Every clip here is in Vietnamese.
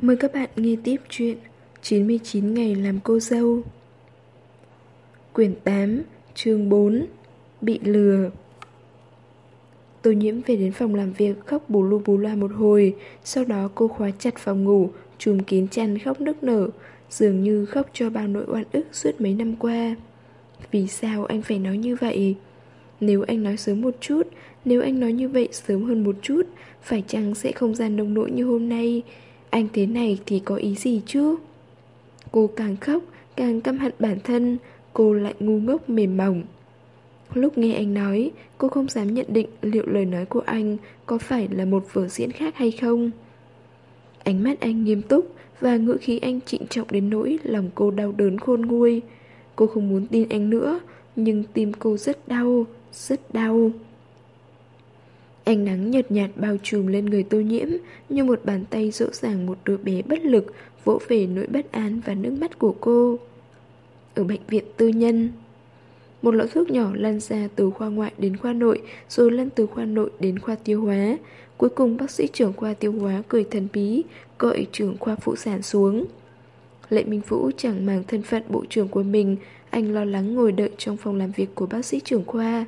Mời các bạn nghe tiếp chuyện 99 ngày làm cô dâu. Quyển 8, chương 4 Bị lừa. Tô nhiễm về đến phòng làm việc khóc bù lu bù loa một hồi. Sau đó cô khóa chặt phòng ngủ Chùm kín chăn khóc nức nở Dường như khóc cho bao nỗi oan ức suốt mấy năm qua. Vì sao anh phải nói như vậy? Nếu anh nói sớm một chút Nếu anh nói như vậy sớm hơn một chút Phải chăng sẽ không gian nông nỗi như hôm nay? Anh thế này thì có ý gì chứ? Cô càng khóc, Càng căm hận bản thân, Cô lại ngu ngốc mềm mỏng. Lúc nghe anh nói, Cô không dám nhận định liệu lời nói của anh Có phải là một vở diễn khác hay không. Ánh mắt anh nghiêm túc Và ngữ khí anh trịnh trọng đến nỗi Lòng cô đau đớn khôn nguôi. Cô không muốn tin anh nữa, Nhưng tim cô rất đau Rất đau. Ánh nắng nhợt nhạt bao trùm lên người tô nhiễm, Như một bàn tay dỗ dàng một đứa bé bất lực, Vỗ về nỗi bất an và nước mắt của cô. Ở bệnh viện tư nhân, Một lọ thuốc nhỏ lan ra từ khoa ngoại đến khoa nội, Rồi lăn từ khoa nội đến khoa tiêu hóa. Cuối cùng bác sĩ trưởng khoa tiêu hóa cười thần bí, Gọi trưởng khoa phụ sản xuống. Lệ Minh Vũ chẳng màng thân phận bộ trưởng của mình, Anh lo lắng ngồi đợi trong phòng làm việc của bác sĩ trưởng khoa.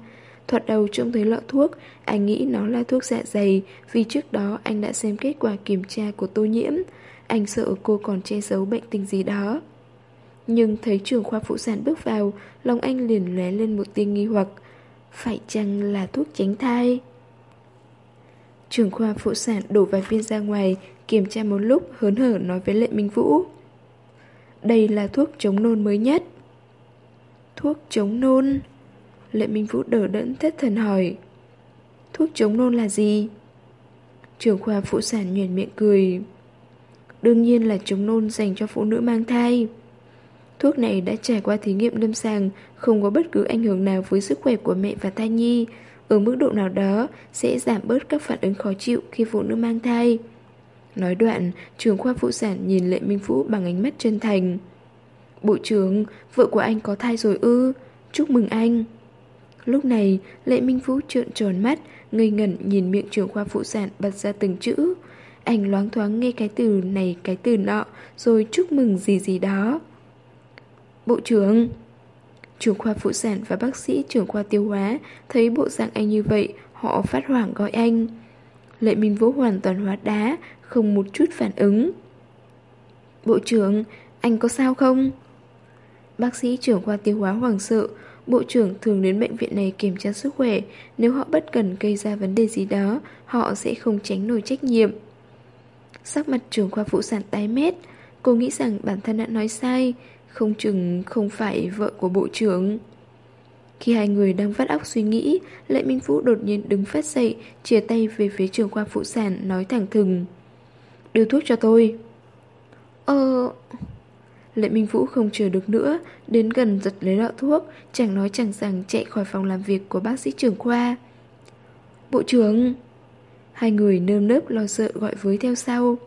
Thoạt đầu trông thấy lọ thuốc, Anh nghĩ nó là thuốc dạ dày, Vì trước đó anh đã xem kết quả kiểm tra của tô nhiễm. Anh sợ cô còn che giấu bệnh tình gì đó. Nhưng thấy trưởng khoa phụ sản bước vào, Lòng anh liền lóe lên một tia nghi hoặc. Phải chăng là thuốc tránh thai? Trưởng khoa phụ sản đổ vài viên ra ngoài, Kiểm tra một lúc, hớn hở nói với Lệ Minh Vũ. Đây là thuốc chống nôn mới nhất. Thuốc chống nôn? Lệ Minh Vũ đỡ đẫn thất thần hỏi Thuốc chống nôn là gì? trường khoa phụ sản nhuền miệng cười Đương nhiên là chống nôn dành cho phụ nữ mang thai. Thuốc này đã trải qua thí nghiệm lâm sàng Không có bất cứ ảnh hưởng nào với sức khỏe của mẹ và thai nhi. Ở mức độ nào đó sẽ giảm bớt các phản ứng khó chịu khi phụ nữ mang thai. Nói đoạn, trường khoa phụ sản nhìn Lệ Minh Vũ bằng ánh mắt chân thành Bộ trưởng, vợ của anh có thai rồi ư? Chúc mừng anh. Lúc này, Lệ Minh Vũ trợn tròn mắt, ngây ngẩn nhìn miệng trưởng khoa phụ sản bật ra từng chữ. Anh loáng thoáng nghe cái từ này cái từ nọ, rồi chúc mừng gì gì đó. Bộ trưởng Trưởng khoa phụ sản và bác sĩ trưởng khoa tiêu hóa thấy bộ dạng anh như vậy, họ phát hoảng gọi anh. Lệ Minh Vũ hoàn toàn hóa đá, không một chút phản ứng. Bộ trưởng, anh có sao không? Bác sĩ trưởng khoa tiêu hóa hoàng sợ, Bộ trưởng thường đến bệnh viện này kiểm tra sức khỏe. Nếu họ bất cần gây ra vấn đề gì đó, Họ sẽ không tránh nổi trách nhiệm. Sắc mặt trưởng khoa phụ sản tái mét. Cô nghĩ rằng bản thân đã nói sai. Không chừng không phải vợ của bộ trưởng. Khi hai người đang vắt óc suy nghĩ, Lệ Minh Vũ đột nhiên đứng phát dậy, Chia tay về phía trưởng khoa phụ sản, Nói thẳng thừng. Đưa thuốc cho tôi. Ờ... Lệ Minh Vũ không chờ được nữa, đến gần giật lấy lọ thuốc, chẳng nói chẳng rằng chạy khỏi phòng làm việc của bác sĩ trưởng khoa. Bộ trưởng! Hai người nơm nớp lo sợ gọi với theo sau.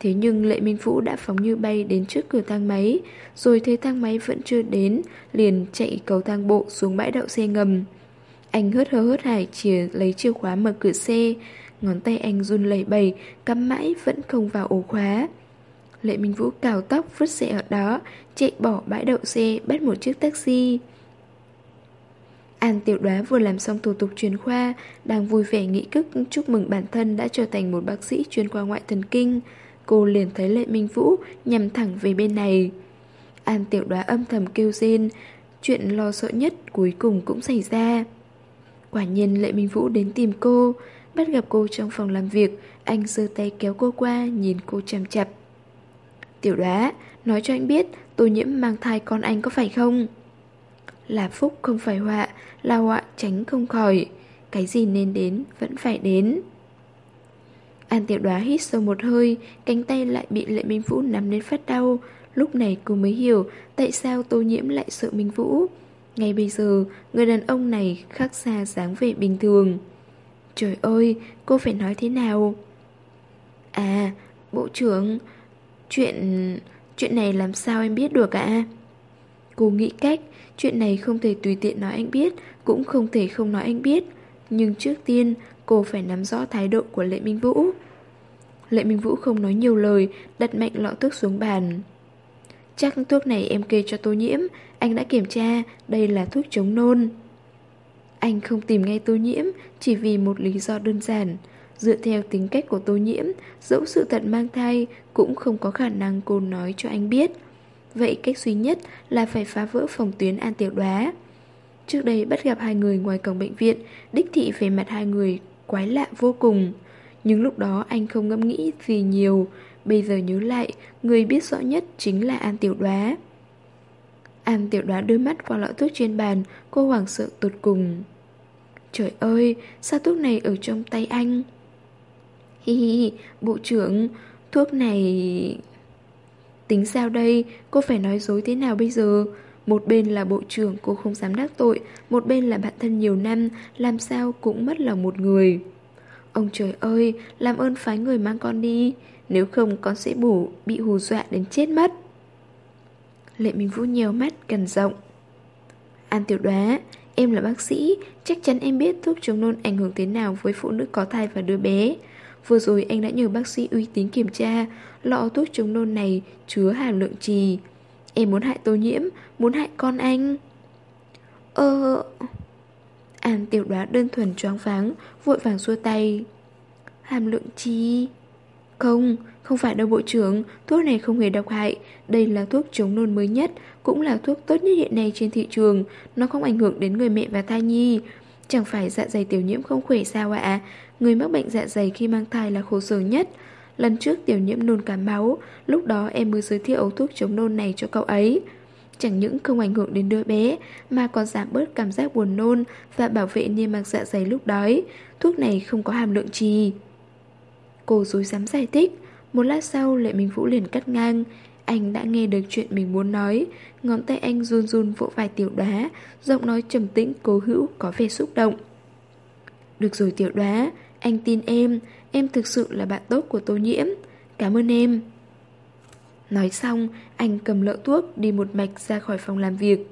Thế nhưng Lệ Minh Vũ đã phóng như bay đến trước cửa thang máy, rồi thấy thang máy vẫn chưa đến, liền chạy cầu thang bộ xuống bãi đậu xe ngầm. Anh hớt hơ hớt hải chìa lấy chìa khóa mở cửa xe, ngón tay anh run lẩy bẩy, cắm mãi vẫn không vào ổ khóa. Lệ Minh Vũ cào tóc vứt xe ở đó, Chạy bỏ bãi đậu xe, Bắt một chiếc taxi. An tiểu đoá vừa làm xong thủ tục chuyên khoa, Đang vui vẻ nghĩ cức chúc mừng bản thân Đã trở thành một bác sĩ chuyên khoa ngoại thần kinh. Cô liền thấy Lệ Minh Vũ Nhằm thẳng về bên này. An tiểu đoá âm thầm kêu rên, Chuyện lo sợ nhất cuối cùng cũng xảy ra. Quả nhiên Lệ Minh Vũ đến tìm cô, Bắt gặp cô trong phòng làm việc, Anh giơ tay kéo cô qua, Nhìn cô chằm chặp Tiểu đoá, nói cho anh biết Tô nhiễm mang thai con anh có phải không? Là phúc không phải họa Là họa tránh không khỏi. Cái gì nên đến vẫn phải đến. An tiểu đoá hít sâu một hơi Cánh tay lại bị lệ minh vũ nắm đến phát đau. Lúc này cô mới hiểu Tại sao tô nhiễm lại sợ Minh Vũ. Ngay bây giờ Người đàn ông này khác xa dáng vẻ bình thường. Trời ơi Cô phải nói thế nào? À Bộ trưởng Chuyện... chuyện này làm sao em biết được ạ? Cô nghĩ cách, chuyện này không thể tùy tiện nói anh biết, cũng không thể không nói anh biết. Nhưng trước tiên, cô phải nắm rõ thái độ của Lệ Minh Vũ. Lệ Minh Vũ không nói nhiều lời, đặt mạnh lọ thuốc xuống bàn. Chắc thuốc này em kê cho tô nhiễm, anh đã kiểm tra, đây là thuốc chống nôn. Anh không tìm ngay tô nhiễm, chỉ vì một lý do đơn giản. Dựa theo tính cách của tô nhiễm, dẫu sự thật mang thai cũng không có khả năng cô nói cho anh biết. Vậy cách duy nhất là phải phá vỡ phòng tuyến an tiểu đoá. Trước đây bắt gặp hai người ngoài cổng bệnh viện, đích thị về mặt hai người quái lạ vô cùng. Nhưng lúc đó anh không ngẫm nghĩ gì nhiều, bây giờ nhớ lại, người biết rõ nhất chính là An Tiểu Đoá. An Tiểu Đoá đưa mắt qua lọ thuốc trên bàn, cô hoảng sợ tột cùng. Trời ơi, sao thuốc này ở trong tay anh? Hi hi, bộ trưởng, thuốc này... Tính sao đây, cô phải nói dối thế nào bây giờ? Một bên là bộ trưởng cô không dám đắc tội Một bên là bạn thân nhiều năm Làm sao cũng mất lòng một người. Ông trời ơi Làm ơn phái người mang con đi Nếu không con sẽ bổ bị hù dọa đến chết mất. Lệ Minh Vũ nhiều mắt cần rộng An tiểu đoá Em là bác sĩ Chắc chắn em biết thuốc chống nôn ảnh hưởng thế nào Với phụ nữ có thai và đứa bé. Vừa rồi anh đã nhờ bác sĩ uy tín kiểm tra Lọ thuốc chống nôn này chứa hàm lượng trì. Em muốn hại tô nhiễm Muốn hại con anh. Ơ An tiểu đoá đơn thuần choáng váng Vội vàng xua tay. Hàm lượng trì? Không, không phải đâu bộ trưởng Thuốc này không hề độc hại. Đây là thuốc chống nôn mới nhất Cũng là thuốc tốt nhất hiện nay trên thị trường. Nó không ảnh hưởng đến người mẹ và thai nhi. Chẳng phải dạ dày tiểu nhiễm không khỏe sao ạ? Người mắc bệnh dạ dày khi mang thai là khổ sở nhất. Lần trước tiểu nhiễm nôn cả máu, Lúc đó em mới giới thiệu thuốc chống nôn này cho cậu ấy. Chẳng những không ảnh hưởng đến đứa bé, Mà còn giảm bớt cảm giác buồn nôn Và bảo vệ niêm mạc dạ dày lúc đói. Thuốc này không có hàm lượng trì. Cô dối dám giải thích. Một lát sau, Lệ Minh Vũ liền cắt ngang. Anh đã nghe được chuyện mình muốn nói. Ngón tay anh run run vỗ vài tiểu đoá, Giọng nói trầm tĩnh, cố hữu, có vẻ xúc động. Được rồi tiểu đoá. Anh tin em Em thực sự là bạn tốt của tô nhiễm Cảm ơn em Nói xong, anh cầm lọ thuốc đi một mạch ra khỏi phòng làm việc.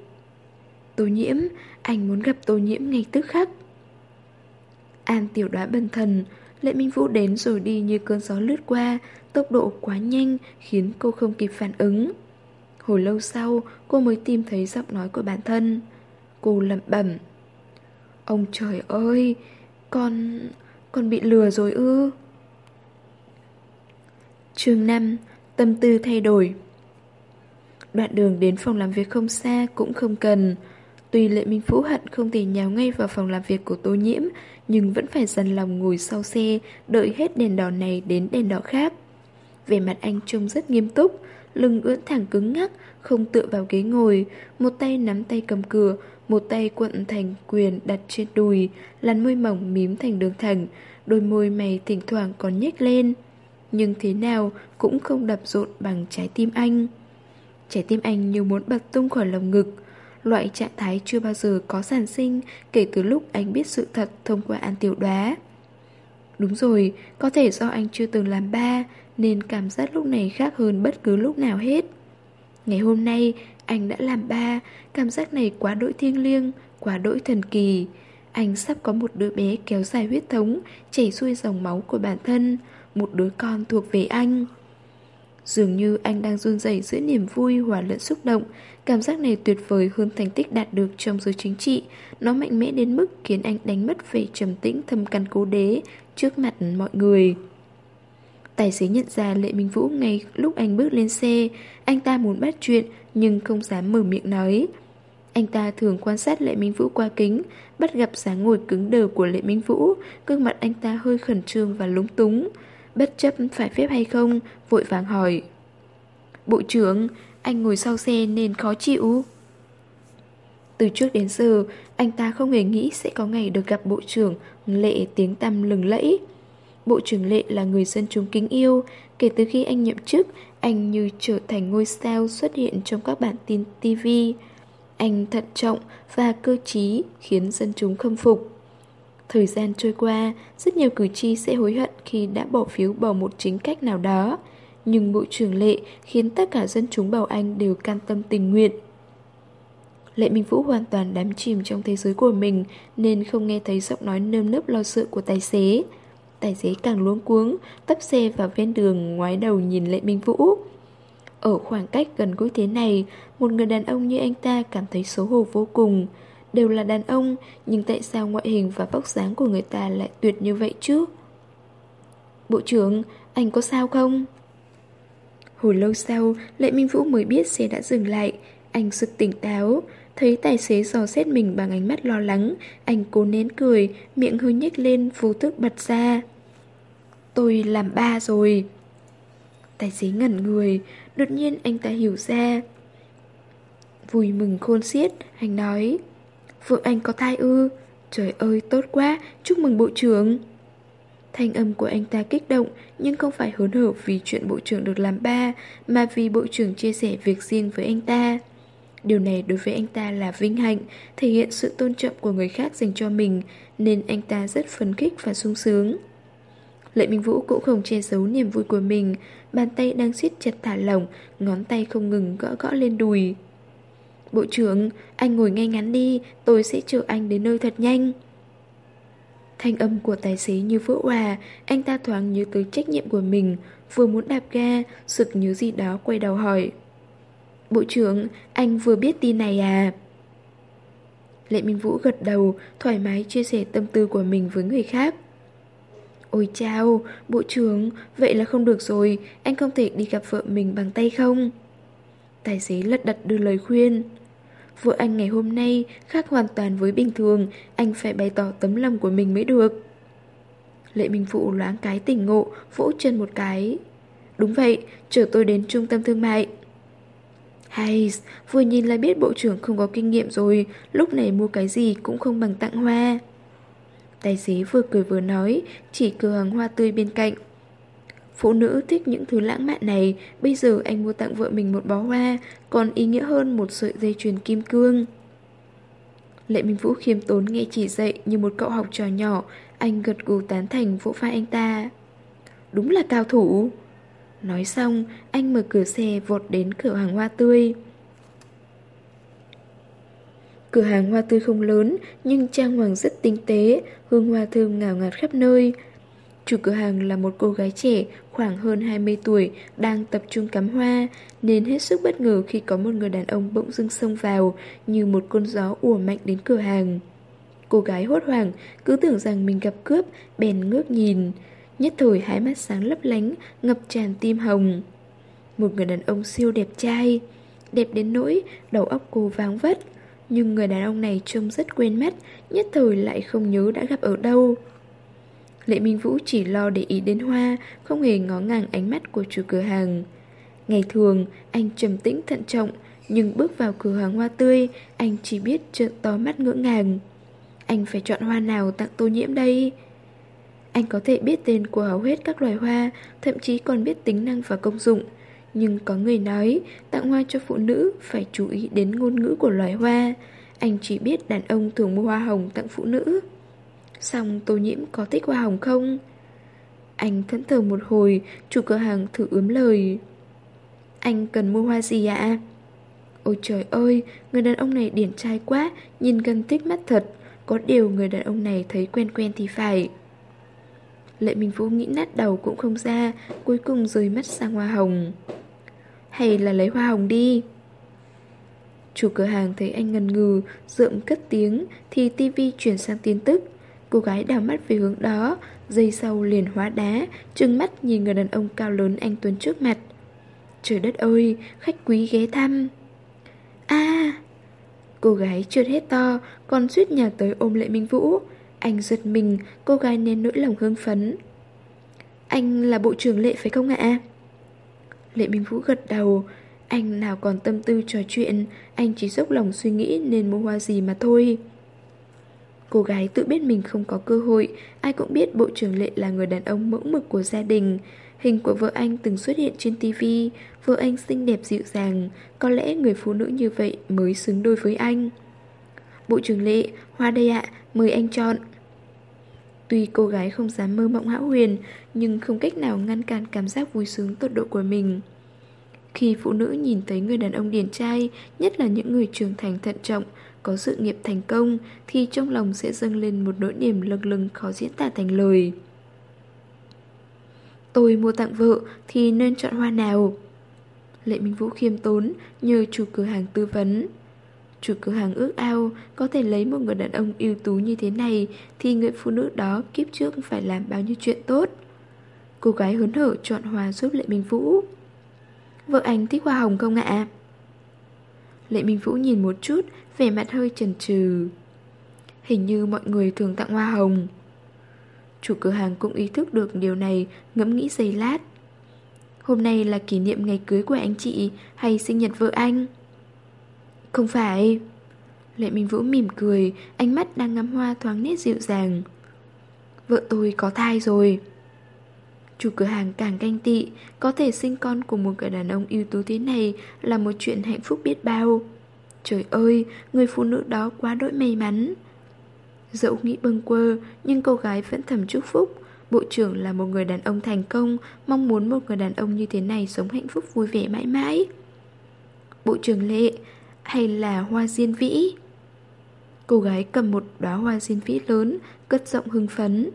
Tô nhiễm, anh muốn gặp tô nhiễm ngay tức khắc. An tiểu đoá bần thần, Lệ Minh Vũ đến rồi đi như cơn gió lướt qua, tốc độ quá nhanh khiến cô không kịp phản ứng. Hồi lâu sau, cô mới tìm thấy giọng nói của bản thân. Cô lẩm bẩm. Ông trời ơi, con con bị lừa rồi ư? chương 5 Tâm tư thay đổi. Đoạn đường đến phòng làm việc không xa cũng không cần. Tuy Lệ Minh Phú hận không thể nhào ngay vào phòng làm việc của Tô Nhiễm, Nhưng vẫn phải dần lòng ngồi sau xe, Đợi hết đèn đỏ này đến đèn đỏ khác. Về mặt anh trông rất nghiêm túc Lưng ưỡn thẳng cứng ngắc Không tựa vào ghế ngồi. Một tay nắm tay cầm cửa Một tay cuộn thành quyền đặt trên đùi Làn môi mỏng mím thành đường thẳng. Đôi môi mày thỉnh thoảng còn nhếch lên. Nhưng thế nào cũng không đập rộn bằng trái tim anh. Trái tim anh như muốn bật tung khỏi lồng ngực. Loại trạng thái chưa bao giờ có sản sinh Kể từ lúc anh biết sự thật thông qua an tiểu đoá. Đúng rồi, có thể do anh chưa từng làm ba nên cảm giác lúc này khác hơn bất cứ lúc nào hết Ngày hôm nay anh đã làm ba Cảm giác này quá đỗi thiêng liêng Quá đỗi thần kỳ Anh sắp có một đứa bé kéo dài huyết thống Chảy xuôi dòng máu của bản thân một đứa con thuộc về anh. Dường như anh đang run rẩy giữa niềm vui hòa lẫn xúc động, cảm giác này tuyệt vời hơn thành tích đạt được trong giới chính trị, nó mạnh mẽ đến mức khiến anh đánh mất vẻ trầm tĩnh thâm căn cố đế trước mặt mọi người. Tài xế nhận ra Lệ Minh Vũ ngay lúc anh bước lên xe, anh ta muốn bắt chuyện nhưng không dám mở miệng nói. Anh ta thường quan sát Lệ Minh Vũ qua kính, bắt gặp dáng ngồi cứng đờ của Lệ Minh Vũ, gương mặt anh ta hơi khẩn trương và lúng túng bất chấp phải phép hay không, vội vàng hỏi. Bộ trưởng, anh ngồi sau xe nên khó chịu. Từ trước đến giờ, anh ta không hề nghĩ sẽ có ngày được gặp bộ trưởng Lệ tiếng tăm lừng lẫy. Bộ trưởng Lệ là người dân chúng kính yêu, kể từ khi anh nhậm chức, anh như trở thành ngôi sao xuất hiện trong các bản tin TV. Anh thận trọng và cơ trí khiến dân chúng khâm phục. Thời gian trôi qua, rất nhiều cử tri sẽ hối hận khi đã bỏ phiếu bầu một chính cách nào đó. Nhưng Bộ trưởng Lệ khiến tất cả dân chúng bầu anh đều can tâm tình nguyện. Lệ Minh Vũ hoàn toàn đắm chìm trong thế giới của mình nên không nghe thấy giọng nói nơm nớp lo sợ của tài xế. Tài xế càng luống cuống, tấp xe vào ven đường ngoái đầu nhìn Lệ Minh Vũ. Ở khoảng cách gần gũi thế này, một người đàn ông như anh ta cảm thấy xấu hổ vô cùng. Đều là đàn ông, nhưng tại sao ngoại hình và vóc dáng của người ta lại tuyệt như vậy chứ? Bộ trưởng, anh có sao không? Hồi lâu sau, Lệ Minh Vũ mới biết xe đã dừng lại. Anh sực tỉnh táo, thấy tài xế dò xét mình bằng ánh mắt lo lắng. Anh cố nén cười, miệng hơi nhếch lên, vô thức bật ra. Tôi làm ba rồi. Tài xế ngẩn người, đột nhiên anh ta hiểu ra. Vui mừng khôn xiết, anh nói. Vợ anh có thai ư? Trời ơi, tốt quá, chúc mừng bộ trưởng. Thanh âm của anh ta kích động nhưng không phải hớn hở vì chuyện bộ trưởng được làm ba mà vì bộ trưởng chia sẻ việc riêng với anh ta. Điều này đối với anh ta là vinh hạnh, thể hiện sự tôn trọng của người khác dành cho mình nên anh ta rất phấn khích và sung sướng. Lệ Minh Vũ cũng không che giấu niềm vui của mình, bàn tay đang siết chặt thả lỏng, ngón tay không ngừng gõ gõ lên đùi. Bộ trưởng, anh ngồi ngay ngắn đi, tôi sẽ chở anh đến nơi thật nhanh. Thanh âm của tài xế như vỡ hòa, anh ta thoáng nhớ tới trách nhiệm của mình, vừa muốn đạp ga, sực nhớ gì đó quay đầu hỏi. Bộ trưởng, anh vừa biết tin này à? Lệ Minh Vũ gật đầu, thoải mái chia sẻ tâm tư của mình với người khác. Ôi chao, bộ trưởng, vậy là không được rồi, anh không thể đi gặp vợ mình bằng tay không? Tài xế lật đật đưa lời khuyên. Vợ anh ngày hôm nay khác hoàn toàn với bình thường, anh phải bày tỏ tấm lòng của mình mới được. Lệ Minh Phụ loáng cái tỉnh ngộ, vỗ chân một cái. Đúng vậy, chở tôi đến trung tâm thương mại. Hay, vừa nhìn là biết bộ trưởng không có kinh nghiệm rồi, lúc này mua cái gì cũng không bằng tặng hoa. Tài xế vừa cười vừa nói, chỉ cửa hàng hoa tươi bên cạnh. Phụ nữ thích những thứ lãng mạn này, bây giờ anh mua tặng vợ mình một bó hoa, còn ý nghĩa hơn một sợi dây chuyền kim cương. Lệ Minh Vũ khiêm tốn nghe chỉ dạy như một cậu học trò nhỏ, anh gật gù tán thành vỗ vai anh ta. Đúng là cao thủ. Nói xong, anh mở cửa xe vọt đến cửa hàng hoa tươi. Cửa hàng hoa tươi không lớn, nhưng trang hoàng rất tinh tế, hương hoa thơm ngào ngạt khắp nơi. Chủ cửa hàng là một cô gái trẻ khoảng hơn 20 tuổi đang tập trung cắm hoa, nên hết sức bất ngờ khi có một người đàn ông bỗng dưng xông vào như một cơn gió ùa mạnh đến cửa hàng. Cô gái hốt hoảng, cứ tưởng rằng mình gặp cướp, bèn ngước nhìn. Nhất thời hai mắt sáng lấp lánh, ngập tràn tim hồng. Một người đàn ông siêu đẹp trai, đẹp đến nỗi đầu óc cô váng vất. Nhưng người đàn ông này trông rất quen mắt, nhất thời lại không nhớ đã gặp ở đâu. Lệ Minh Vũ chỉ lo để ý đến hoa, không hề ngó ngàng ánh mắt của chủ cửa hàng. Ngày thường, anh trầm tĩnh thận trọng, nhưng bước vào cửa hàng hoa tươi, anh chỉ biết trợn to mắt ngỡ ngàng. Anh phải chọn hoa nào tặng tô nhiễm đây? Anh có thể biết tên của hầu hết các loài hoa, thậm chí còn biết tính năng và công dụng. Nhưng có người nói, tặng hoa cho phụ nữ phải chú ý đến ngôn ngữ của loài hoa. Anh chỉ biết đàn ông thường mua hoa hồng tặng phụ nữ. Xong tô nhiễm có thích hoa hồng không? Anh thẫn thờ một hồi, chủ cửa hàng thử ướm lời. Anh cần mua hoa gì ạ? Ôi trời ơi, người đàn ông này điển trai quá, nhìn gần thích mắt thật. Có điều người đàn ông này thấy quen quen thì phải. Lệ Minh Vũ nghĩ nát đầu cũng không ra, cuối cùng rời mắt sang hoa hồng. Hay là lấy hoa hồng đi? Chủ cửa hàng thấy anh ngần ngừ, rượm cất tiếng, thì tivi chuyển sang tin tức. Cô gái đào mắt về hướng đó Dây sau liền hóa đá Trừng mắt nhìn người đàn ông cao lớn anh Tuấn trước mặt Trời đất ơi Khách quý ghé thăm a Cô gái trượt hết to Còn suýt nhà tới ôm lệ Minh Vũ anh giật mình Cô gái nên nỗi lòng hưng phấn Anh là bộ trưởng lệ phải không ạ Lệ Minh Vũ gật đầu Anh nào còn tâm tư trò chuyện Anh chỉ dốc lòng suy nghĩ nên mua hoa gì mà thôi Cô gái tự biết mình không có cơ hội, ai cũng biết Bộ trưởng Lệ là người đàn ông mẫu mực của gia đình. Hình của vợ anh từng xuất hiện trên tivi, vợ anh xinh đẹp dịu dàng, có lẽ người phụ nữ như vậy mới xứng đôi với anh. Bộ trưởng Lệ, hoa đây ạ, mời anh chọn. Tuy cô gái không dám mơ mộng hão huyền, nhưng không cách nào ngăn cản cảm giác vui sướng tột độ của mình. Khi phụ nữ nhìn thấy người đàn ông điển trai, nhất là những người trưởng thành thận trọng, có sự nghiệp thành công thì trong lòng sẽ dâng lên một nỗi niềm lâng lừng khó diễn tả thành lời. Tôi mua tặng vợ thì nên chọn hoa nào? Lệ Minh Vũ khiêm tốn nhờ chủ cửa hàng tư vấn. Chủ cửa hàng ước ao có thể lấy một người đàn ông ưu tú như thế này thì người phụ nữ đó kiếp trước phải làm bao nhiêu chuyện tốt. Cô gái hớn hở chọn hoa giúp Lệ Minh Vũ. Vợ anh thích hoa hồng không ạ? Lệ Minh Vũ nhìn một chút, vẻ mặt hơi chần chừ. Hình như mọi người thường tặng hoa hồng. Chủ cửa hàng cũng ý thức được điều này, ngẫm nghĩ giây lát. Hôm nay là kỷ niệm ngày cưới của anh chị hay sinh nhật vợ anh? Không phải. Lệ Minh Vũ mỉm cười, ánh mắt đang ngắm hoa thoáng nét dịu dàng. Vợ tôi có thai rồi. Chủ cửa hàng càng canh tị, có thể sinh con của một người đàn ông ưu tú thế này là một chuyện hạnh phúc biết bao. Trời ơi, người phụ nữ đó quá đỗi may mắn. Dẫu nghĩ bâng quơ, nhưng cô gái vẫn thầm chúc phúc. Bộ trưởng là một người đàn ông thành công, mong muốn một người đàn ông như thế này sống hạnh phúc vui vẻ mãi mãi. Bộ trưởng Lệ, hay là hoa diên vĩ? Cô gái cầm một đóa hoa diên vĩ lớn, cất giọng hưng phấn.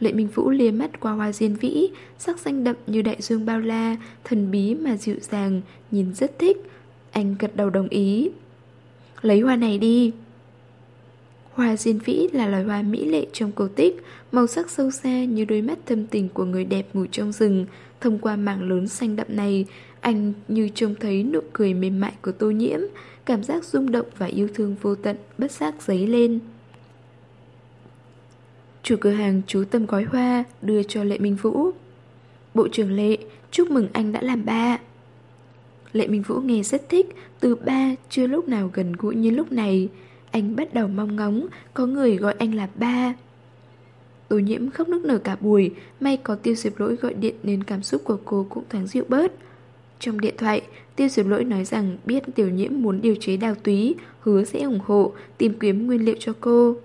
Lệ Minh Vũ liếc mắt qua hoa diên vĩ, sắc xanh đậm như đại dương bao la, thần bí mà dịu dàng, nhìn rất thích. Anh gật đầu đồng ý. Lấy hoa này đi. Hoa diên vĩ là loài hoa mỹ lệ trong cổ tích, màu sắc sâu xa như đôi mắt thâm tình của người đẹp ngủ trong rừng. Thông qua mảng lớn xanh đậm này, anh như trông thấy nụ cười mềm mại của tô nhiễm, cảm giác rung động và yêu thương vô tận bất giác dấy lên. Chủ cửa hàng chú tâm gói hoa đưa cho Lệ Minh Vũ. Bộ trưởng Lệ, chúc mừng anh đã làm ba. Lệ Minh Vũ nghe rất thích, từ ba chưa lúc nào gần gũi như lúc này. Anh bắt đầu mong ngóng, có người gọi anh là ba. Tô nhiễm khóc nức nở cả buổi, may có tiêu diệp lỗi gọi điện nên cảm xúc của cô cũng thoáng dịu bớt. Trong điện thoại, tiêu diệp lỗi nói rằng biết tiểu nhiễm muốn điều chế đào túy, hứa sẽ ủng hộ, tìm kiếm nguyên liệu cho cô.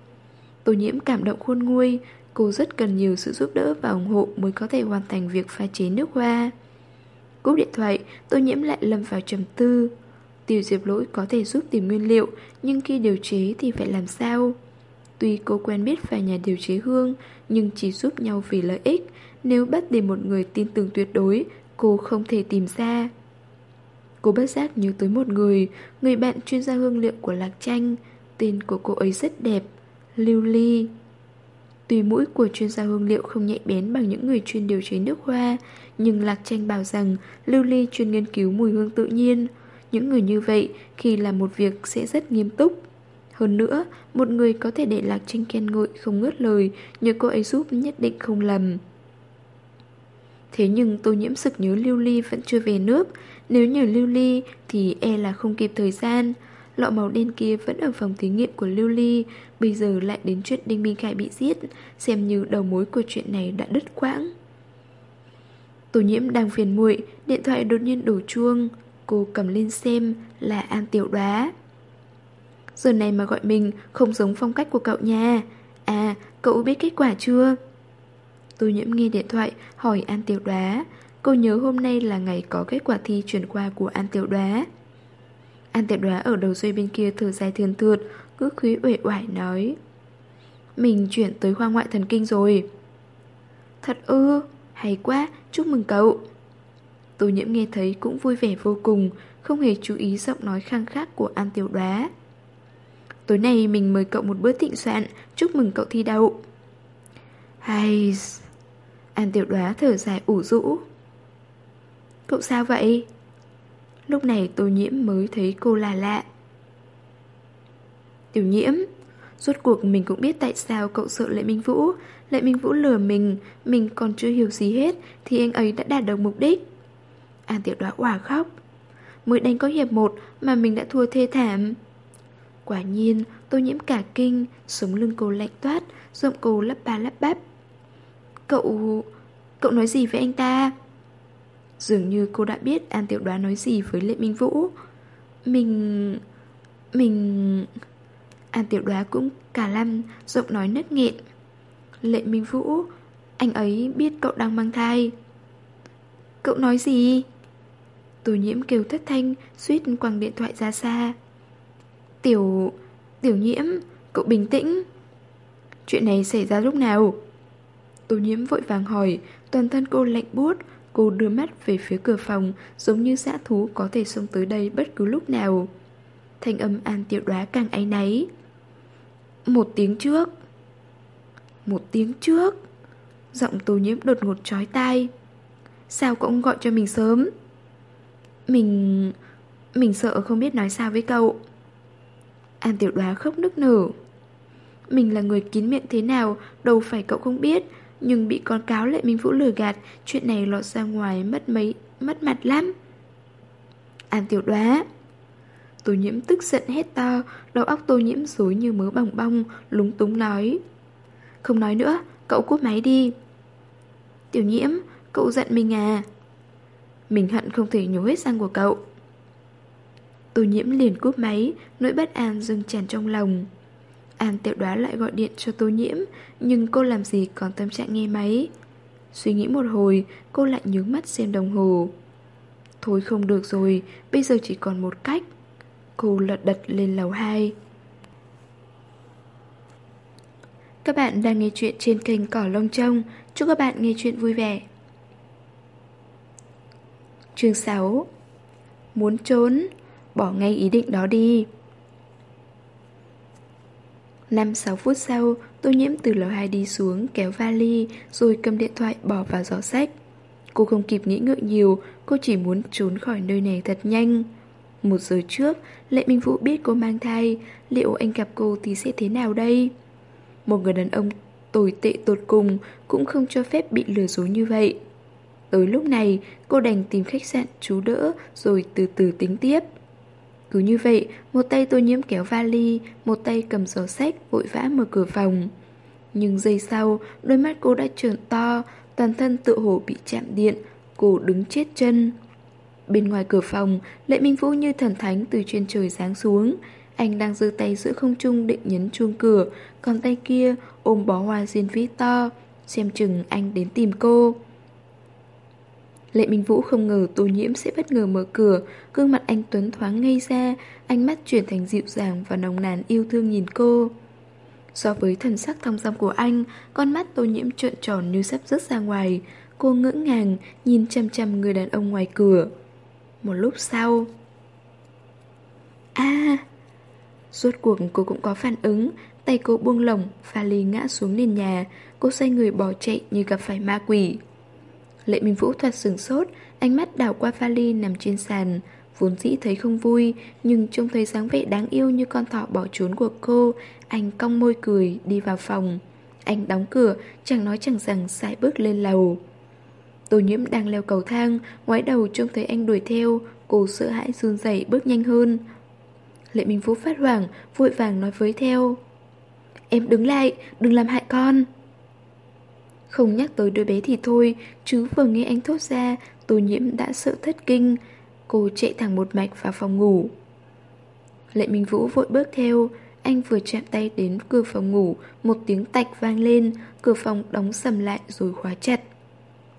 Tô nhiễm cảm động khôn nguôi, cô rất cần nhiều sự giúp đỡ và ủng hộ mới có thể hoàn thành việc pha chế nước hoa. Cúp điện thoại, tô nhiễm lại lâm vào trầm tư. Tiêu diệp lỗi có thể giúp tìm nguyên liệu, nhưng khi điều chế thì phải làm sao? Tuy cô quen biết vài nhà điều chế hương, nhưng chỉ giúp nhau vì lợi ích. Nếu bắt tìm một người tin tưởng tuyệt đối, cô không thể tìm ra. Cô bất giác nhớ tới một người, người bạn chuyên gia hương liệu của Lạc Tranh. Tên của cô ấy rất đẹp, Lưu Ly. Tuy mũi của chuyên gia hương liệu không nhạy bén bằng những người chuyên điều chế nước hoa, nhưng Lạc Tranh bảo rằng Lưu Ly chuyên nghiên cứu mùi hương tự nhiên. Những người như vậy khi làm một việc sẽ rất nghiêm túc. Hơn nữa, một người có thể để Lạc Tranh khen ngợi không ngớt lời, nhờ cô ấy giúp nhất định không lầm. Thế nhưng tô nhiễm sực nhớ Lưu Ly vẫn chưa về nước, nếu nhờ Lưu Ly thì e là không kịp thời gian. Lọ màu đen kia vẫn ở phòng thí nghiệm của Lưu Ly Bây giờ lại đến chuyện Đinh Minh Khải bị giết Xem như đầu mối của chuyện này đã đứt quãng. Tô nhiễm đang phiền muội Điện thoại đột nhiên đổ chuông. Cô cầm lên xem là An Tiểu Đoá. Giờ này mà gọi mình Không giống phong cách của cậu nha. À cậu biết kết quả chưa? Tô nhiễm nghe điện thoại, Hỏi An Tiểu Đoá, Cô nhớ hôm nay là ngày có kết quả thi chuyển qua của An Tiểu Đoá? An Tiểu Đoá ở đầu dây bên kia thở dài thườn thượt, Cứ khí uể oải nói, Mình chuyển tới khoa ngoại thần kinh rồi. Thật ư? Hay quá, chúc mừng cậu. Tô nhiễm nghe thấy cũng vui vẻ vô cùng, Không hề chú ý giọng nói khang khác của An Tiểu Đoá. Tối nay mình mời cậu một bữa thịnh soạn, Chúc mừng cậu thi đậu. Hay... An Tiểu Đoá thở dài ủ rũ. Cậu sao vậy? Lúc này tô nhiễm mới thấy cô là lạ. Tiểu nhiễm, Rốt cuộc mình cũng biết tại sao cậu sợ Lệ Minh Vũ. Lệ Minh Vũ lừa mình Mình còn chưa hiểu gì hết Thì anh ấy đã đạt được mục đích. An tiểu đoá quả khóc. Mới đánh có hiệp một mà mình đã thua thê thảm. Quả nhiên tôi nhiễm cả kinh, Sống lưng cô lạnh toát, Giọng cô lắp ba lắp bắp. Cậu... cậu nói gì với anh ta? Dường như cô đã biết An Tiểu Đoá nói gì với Lệ Minh Vũ Mình... Mình... An Tiểu Đoá cũng cả lăm Giọng nói nứt nghẹn Lệ Minh Vũ, Anh ấy biết cậu đang mang thai Cậu nói gì? Tô nhiễm kêu thất thanh, Suýt quăng điện thoại ra xa Tiểu... Tiểu nhiễm, Cậu bình tĩnh Chuyện này xảy ra lúc nào? Tô nhiễm vội vàng hỏi, Toàn thân cô lạnh buốt, Cô đưa mắt về phía cửa phòng, Giống như dã thú có thể xông tới đây bất cứ lúc nào. Thanh âm an tiểu đoá càng áy náy. Một tiếng trước. Một tiếng trước. Giọng tô nhiễm đột ngột chói tai. Sao cậu không gọi cho mình sớm? Mình... Mình sợ không biết nói sao với cậu. An tiểu đoá khóc nức nở. Mình là người kín miệng thế nào, Đâu phải cậu không biết. Nhưng bị con cáo lệ Minh Vũ lừa gạt Chuyện này lọt ra ngoài mất mấy Mất mặt lắm. An tiểu đoá Tô nhiễm tức giận hét to Đầu óc tô nhiễm rối như mớ bỏng bong Lúng túng nói. Không nói nữa, cậu cúp máy đi. Tiểu nhiễm, cậu giận mình à? Mình hận không thể nhổ hết răng của cậu. Tô nhiễm liền cúp máy Nỗi bất an dâng tràn trong lòng. An tiểu đoá lại gọi điện cho tô nhiễm, Nhưng cô làm gì còn tâm trạng nghe máy. Suy nghĩ một hồi, Cô lại nhướng mắt xem đồng hồ. Thôi không được rồi, Bây giờ chỉ còn một cách. Cô lật đật lên lầu 2 Các bạn đang nghe chuyện trên kênh Cỏ Lông Trông. Chúc các bạn nghe chuyện vui vẻ. Chương 6 Muốn trốn, Bỏ ngay ý định đó đi. 5-6 phút sau Tô nhiễm từ lầu 2 đi xuống, Kéo vali, Rồi cầm điện thoại bỏ vào giỏ sách. Cô không kịp nghĩ ngợi nhiều, Cô chỉ muốn trốn khỏi nơi này thật nhanh. Một giờ trước, Lệ Minh Vũ biết cô mang thai, Liệu anh gặp cô thì sẽ thế nào đây? Một người đàn ông tồi tệ tột cùng Cũng không cho phép bị lừa dối như vậy. Tới lúc này, cô đành tìm khách sạn chú đỡ Rồi từ từ tính tiếp cứ như vậy, một tay tôi nhiễm kéo vali, một tay cầm sổ sách vội vã mở cửa phòng. Nhưng giây sau, đôi mắt cô đã trợn to, toàn thân tự hồ bị chạm điện, cô đứng chết chân. Bên ngoài cửa phòng, Lệ Minh Vũ như thần thánh từ trên trời giáng xuống. Anh đang giơ tay giữa không trung định nhấn chuông cửa, còn tay kia ôm bó hoa diên vĩ to, xem chừng anh đến tìm cô. Lệ Minh Vũ không ngờ Tô Nhiễm sẽ bất ngờ mở cửa, gương mặt anh Tuấn thoáng ngây ra, ánh mắt chuyển thành dịu dàng và nồng nàn yêu thương nhìn cô. So với thần sắc thong dong của anh, con mắt Tô Nhiễm trợn tròn như sắp rớt ra ngoài, cô ngỡ ngàng nhìn chăm chăm người đàn ông ngoài cửa. Một lúc sau... a à, Rốt cuộc cô cũng có phản ứng, tay cô buông lỏng, pha ly ngã xuống nền nhà, cô xoay người bỏ chạy như gặp phải ma quỷ. Lệ Minh Vũ thoạt sừng sốt, ánh mắt đảo qua vali nằm trên sàn. Vốn dĩ thấy không vui, nhưng trông thấy dáng vẻ đáng yêu như con thỏ bỏ trốn của cô, anh cong môi cười, đi vào phòng. Anh đóng cửa, chẳng nói chẳng rằng sải bước lên lầu. Tô nhiễm đang leo cầu thang, ngoái đầu trông thấy anh đuổi theo, cô sợ hãi run rẩy bước nhanh hơn. Lệ Minh Vũ phát hoảng, vội vàng nói với theo. Em đứng lại, đừng làm hại con. Không nhắc tới đứa bé thì thôi, chứ vừa nghe anh thốt ra, tô nhiễm đã sợ thất kinh. Cô chạy thẳng một mạch vào phòng ngủ. Lệ Minh Vũ vội bước theo, anh vừa chạm tay đến cửa phòng ngủ, một tiếng tạch vang lên, cửa phòng đóng sầm lại rồi khóa chặt.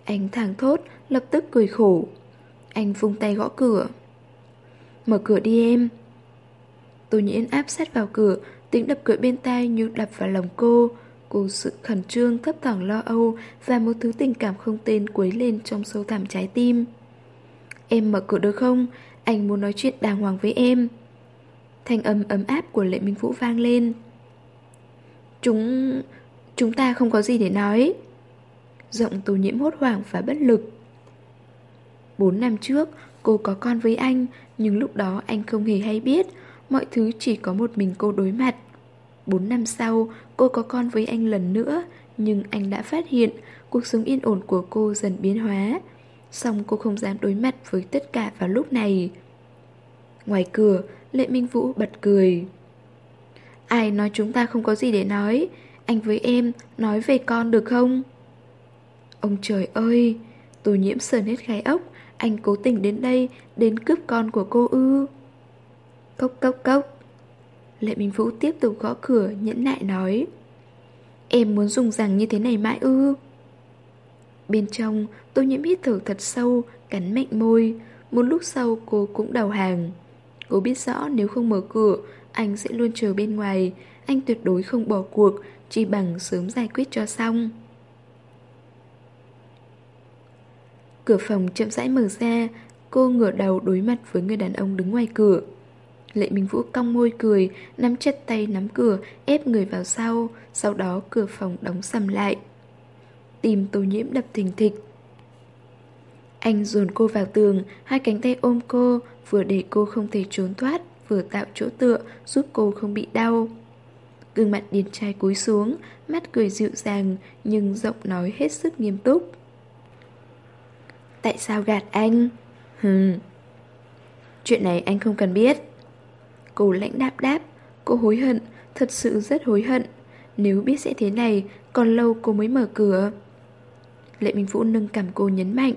Anh thẳng thốt, lập tức cười khổ. Anh vung tay gõ cửa. Mở cửa đi em. Tô nhiễm áp sát vào cửa, tiếng đập cửa bên tai như đập vào lòng cô. Cô sự khẩn trương, thấp thỏm lo âu và một thứ tình cảm không tên quấy lên trong sâu thẳm trái tim. Em mở cửa được không? Anh muốn nói chuyện đàng hoàng với em. Thanh âm ấm áp của Lệ Minh Vũ vang lên. Chúng... chúng ta không có gì để nói. Giọng tù nhiễm hốt hoảng và bất lực. Bốn năm trước, cô có con với anh, nhưng lúc đó anh không hề hay biết, mọi thứ chỉ có một mình cô đối mặt. 4 năm sau, cô có con với anh lần nữa, nhưng anh đã phát hiện cuộc sống yên ổn của cô dần biến hóa. Xong cô không dám đối mặt với tất cả vào lúc này. Ngoài cửa, Lệ Minh Vũ bật cười. Ai nói chúng ta không có gì để nói, anh với em nói về con được không? Ông trời ơi, tô nhiễm sờn hết gai ốc, anh cố tình đến đây, đến cướp con của cô ư. Cốc cốc cốc. Lệ Minh Vũ tiếp tục gõ cửa nhẫn nại nói Em muốn dùng rằng như thế này mãi ư? Bên trong tô nhiễm hít thở thật sâu Cắn mạnh môi. Một lúc sau cô cũng đầu hàng. Cô biết rõ nếu không mở cửa Anh sẽ luôn chờ bên ngoài. Anh tuyệt đối không bỏ cuộc Chỉ bằng sớm giải quyết cho xong. Cửa phòng chậm rãi mở ra, cô ngửa đầu đối mặt với người đàn ông đứng ngoài cửa. Lệ Minh Vũ cong môi cười, nắm chặt tay nắm cửa, ép người vào sau, sau đó cửa phòng đóng sầm lại. tìm tô nhiễm đập thình thịch. Anh dồn cô vào tường, hai cánh tay ôm cô, vừa để cô không thể trốn thoát, vừa tạo chỗ tựa, giúp cô không bị đau. Gương mặt điển trai cúi xuống, mắt cười dịu dàng, nhưng giọng nói hết sức nghiêm túc. Tại sao gạt anh? Hừm. Chuyện này anh không cần biết. Cô lãnh đạp đáp, cô hối hận, thật sự rất hối hận. Nếu biết sẽ thế này, còn lâu cô mới mở cửa. Lệ Minh Vũ nâng cảm cô nhấn mạnh.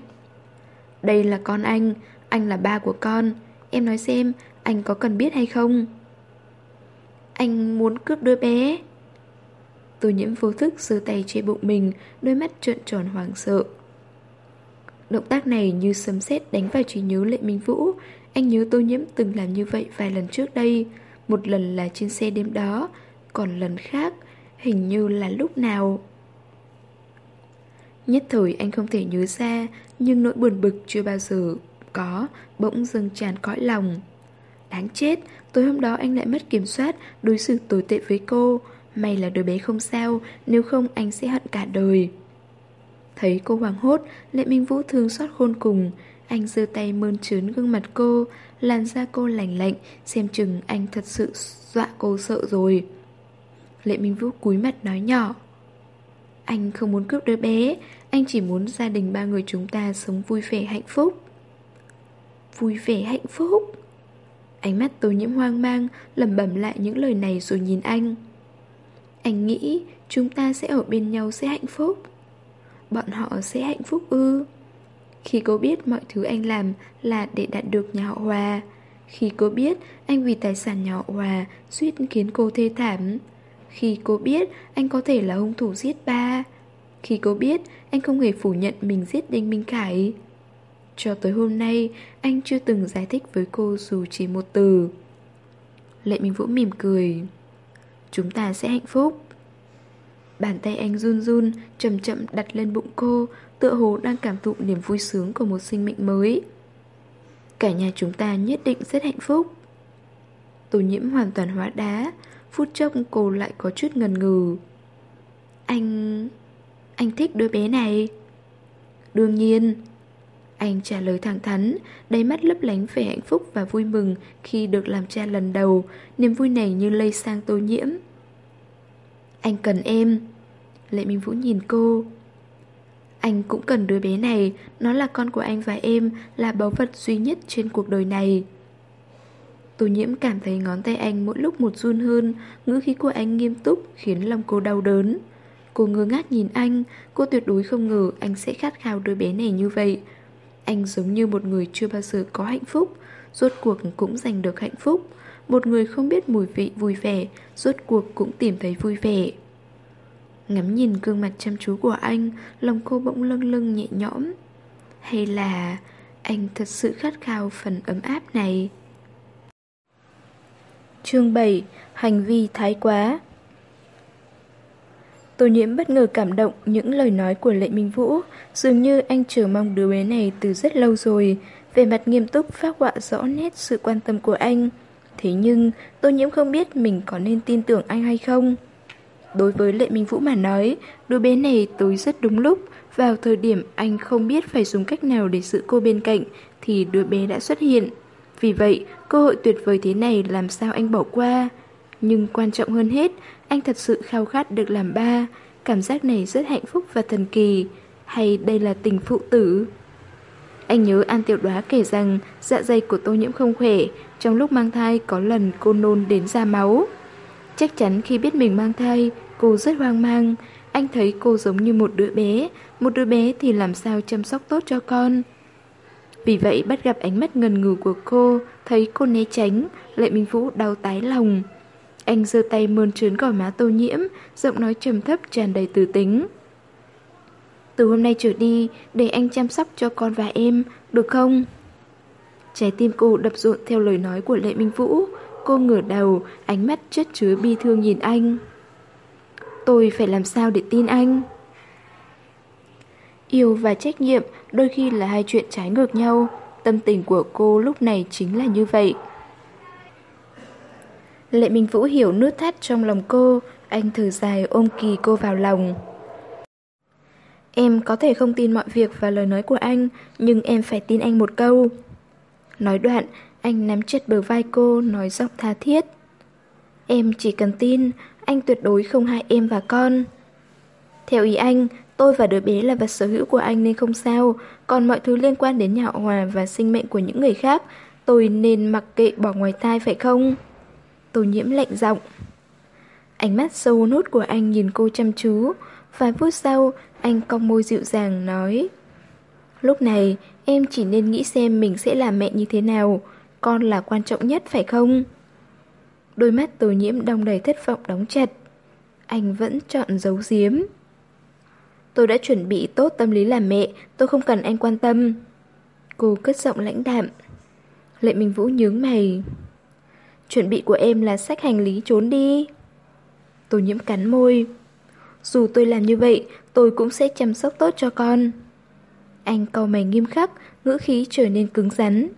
Đây là con anh, anh là ba của con. Em nói xem, anh có cần biết hay không? Anh muốn cướp đứa bé. Tô nhiễm vô thức sơ tay che bụng mình, đôi mắt trợn tròn hoảng sợ. Động tác này như sấm sét đánh vào trí nhớ Lệ Minh Vũ. Anh nhớ Tô Nhiễm từng làm như vậy vài lần trước đây. Một lần là trên xe đêm đó, còn lần khác hình như là lúc nào. Nhất thời anh không thể nhớ ra, nhưng nỗi buồn bực chưa bao giờ có, bỗng dâng tràn cõi lòng. Đáng chết, tối hôm đó anh lại mất kiểm soát, đối xử tồi tệ với cô. May là đứa bé không sao, nếu không anh sẽ hận cả đời. Thấy cô hoàng hốt, Lệ Minh Vũ thương xót khôn cùng. Anh giơ tay mơn trớn gương mặt cô, làn da cô lành lạnh, xem chừng anh thật sự dọa cô sợ rồi. Lệ Minh Vũ cúi mặt nói nhỏ. Anh không muốn cướp đứa bé, anh chỉ muốn gia đình ba người chúng ta sống vui vẻ hạnh phúc. Vui vẻ hạnh phúc? Ánh mắt tôi nhiễm hoang mang, lẩm bẩm lại những lời này rồi nhìn anh. Anh nghĩ chúng ta sẽ ở bên nhau sẽ hạnh phúc bọn họ sẽ hạnh phúc ư? Khi cô biết mọi thứ anh làm là để đạt được nhà họ Hòa Khi cô biết anh vì tài sản nhà họ Hòa suýt khiến cô thê thảm. Khi cô biết anh có thể là hung thủ giết ba. Khi cô biết anh không hề phủ nhận mình giết Đinh Minh Khải. Cho tới hôm nay anh chưa từng giải thích với cô dù chỉ một từ. Lệ Minh Vũ mỉm cười. Chúng ta sẽ hạnh phúc. Bàn tay anh run run, chậm chậm đặt lên bụng cô, tựa hồ đang cảm thụ niềm vui sướng của một sinh mệnh mới. Cả nhà chúng ta nhất định rất hạnh phúc. Tô nhiễm hoàn toàn hóa đá, phút chốc cô lại có chút ngần ngừ. Anh... anh thích đứa bé này. Đương nhiên. Anh trả lời thẳng thắn, đáy mắt lấp lánh vẻ hạnh phúc và vui mừng khi được làm cha lần đầu, niềm vui này như lây sang tô nhiễm. Anh cần em Lệ Minh Vũ nhìn cô anh cũng cần đứa bé này. Nó là con của anh và em Là báu vật duy nhất trên cuộc đời này. Tô nhiễm cảm thấy ngón tay anh mỗi lúc một run hơn. Ngữ khí của anh nghiêm túc Khiến lòng cô đau đớn. Cô ngơ ngác nhìn anh. Cô tuyệt đối không ngờ anh sẽ khát khao đứa bé này như vậy. Anh giống như một người chưa bao giờ có hạnh phúc. Rốt cuộc cũng giành được hạnh phúc. Một người không biết mùi vị vui vẻ, rốt cuộc cũng tìm thấy vui vẻ. Ngắm nhìn gương mặt chăm chú của anh, lòng cô bỗng lâng lâng nhẹ nhõm. Hay là anh thật sự khát khao phần ấm áp này? Chương 7 Hành vi thái quá. Tô nhiễm bất ngờ cảm động những lời nói của Lệ Minh Vũ. Dường như anh chờ mong đứa bé này từ rất lâu rồi. Về mặt nghiêm túc phát họa rõ nét sự quan tâm của anh. Thế nhưng tô nhiễm không biết mình có nên tin tưởng anh hay không. Đối với Lệ Minh Vũ mà nói Đứa bé này tới rất đúng lúc. Vào thời điểm anh không biết phải dùng cách nào để giữ cô bên cạnh Thì đứa bé đã xuất hiện. Vì vậy cơ hội tuyệt vời thế này làm sao anh bỏ qua? Nhưng quan trọng hơn hết Anh thật sự khao khát được làm ba. Cảm giác này rất hạnh phúc và thần kỳ. Hay đây là tình phụ tử? Anh nhớ An Tiểu Đoá kể rằng dạ dày của tô nhiễm không khỏe, trong lúc mang thai có lần cô nôn đến ra máu. Chắc chắn khi biết mình mang thai, cô rất hoang mang. Anh thấy cô giống như một đứa bé, một đứa bé thì làm sao chăm sóc tốt cho con. Vì vậy bắt gặp ánh mắt ngần ngừ của cô, thấy cô né tránh, Lệ Minh Vũ đau tái lòng. Anh giơ tay mơn trớn gò má tô nhiễm, giọng nói trầm thấp tràn đầy từ tính. Từ hôm nay trở đi, để anh chăm sóc cho con và em, được không? Trái tim cô đập rộn theo lời nói của Lệ Minh Vũ. Cô ngửa đầu, ánh mắt chất chứa bi thương nhìn anh. Tôi phải làm sao để tin anh? Yêu và trách nhiệm đôi khi là hai chuyện trái ngược nhau. Tâm tình của cô lúc này chính là như vậy. Lệ Minh Vũ hiểu nút thắt trong lòng cô, anh thở dài ôm kỳ cô vào lòng. Em có thể không tin mọi việc và lời nói của anh, nhưng em phải tin anh một câu. Nói đoạn, anh nắm chặt bờ vai cô, nói giọng tha thiết. Em chỉ cần tin, anh tuyệt đối không hại em và con. Theo ý anh, tôi và đứa bé là vật sở hữu của anh nên không sao, còn mọi thứ liên quan đến nhà họ Hòa và sinh mệnh của những người khác, tôi nên mặc kệ bỏ ngoài tai phải không? Tô nhiễm lạnh giọng. Ánh mắt sâu nốt của anh nhìn cô chăm chú, vài phút sau, anh cong môi dịu dàng nói Lúc này em chỉ nên nghĩ xem mình sẽ làm mẹ như thế nào con là quan trọng nhất phải không? Đôi mắt tổ nhiễm đông đầy thất vọng đóng chặt. Anh vẫn chọn giấu giếm. Tôi đã chuẩn bị tốt tâm lý làm mẹ Tôi không cần anh quan tâm. Cô cất giọng lãnh đạm. Lệ Minh Vũ nhướng mày. Chuẩn bị của em là sách hành lý trốn đi. Tô nhiễm cắn môi. Dù tôi làm như vậy tôi cũng sẽ chăm sóc tốt cho con. Anh cau mày nghiêm khắc, ngữ khí trở nên cứng rắn.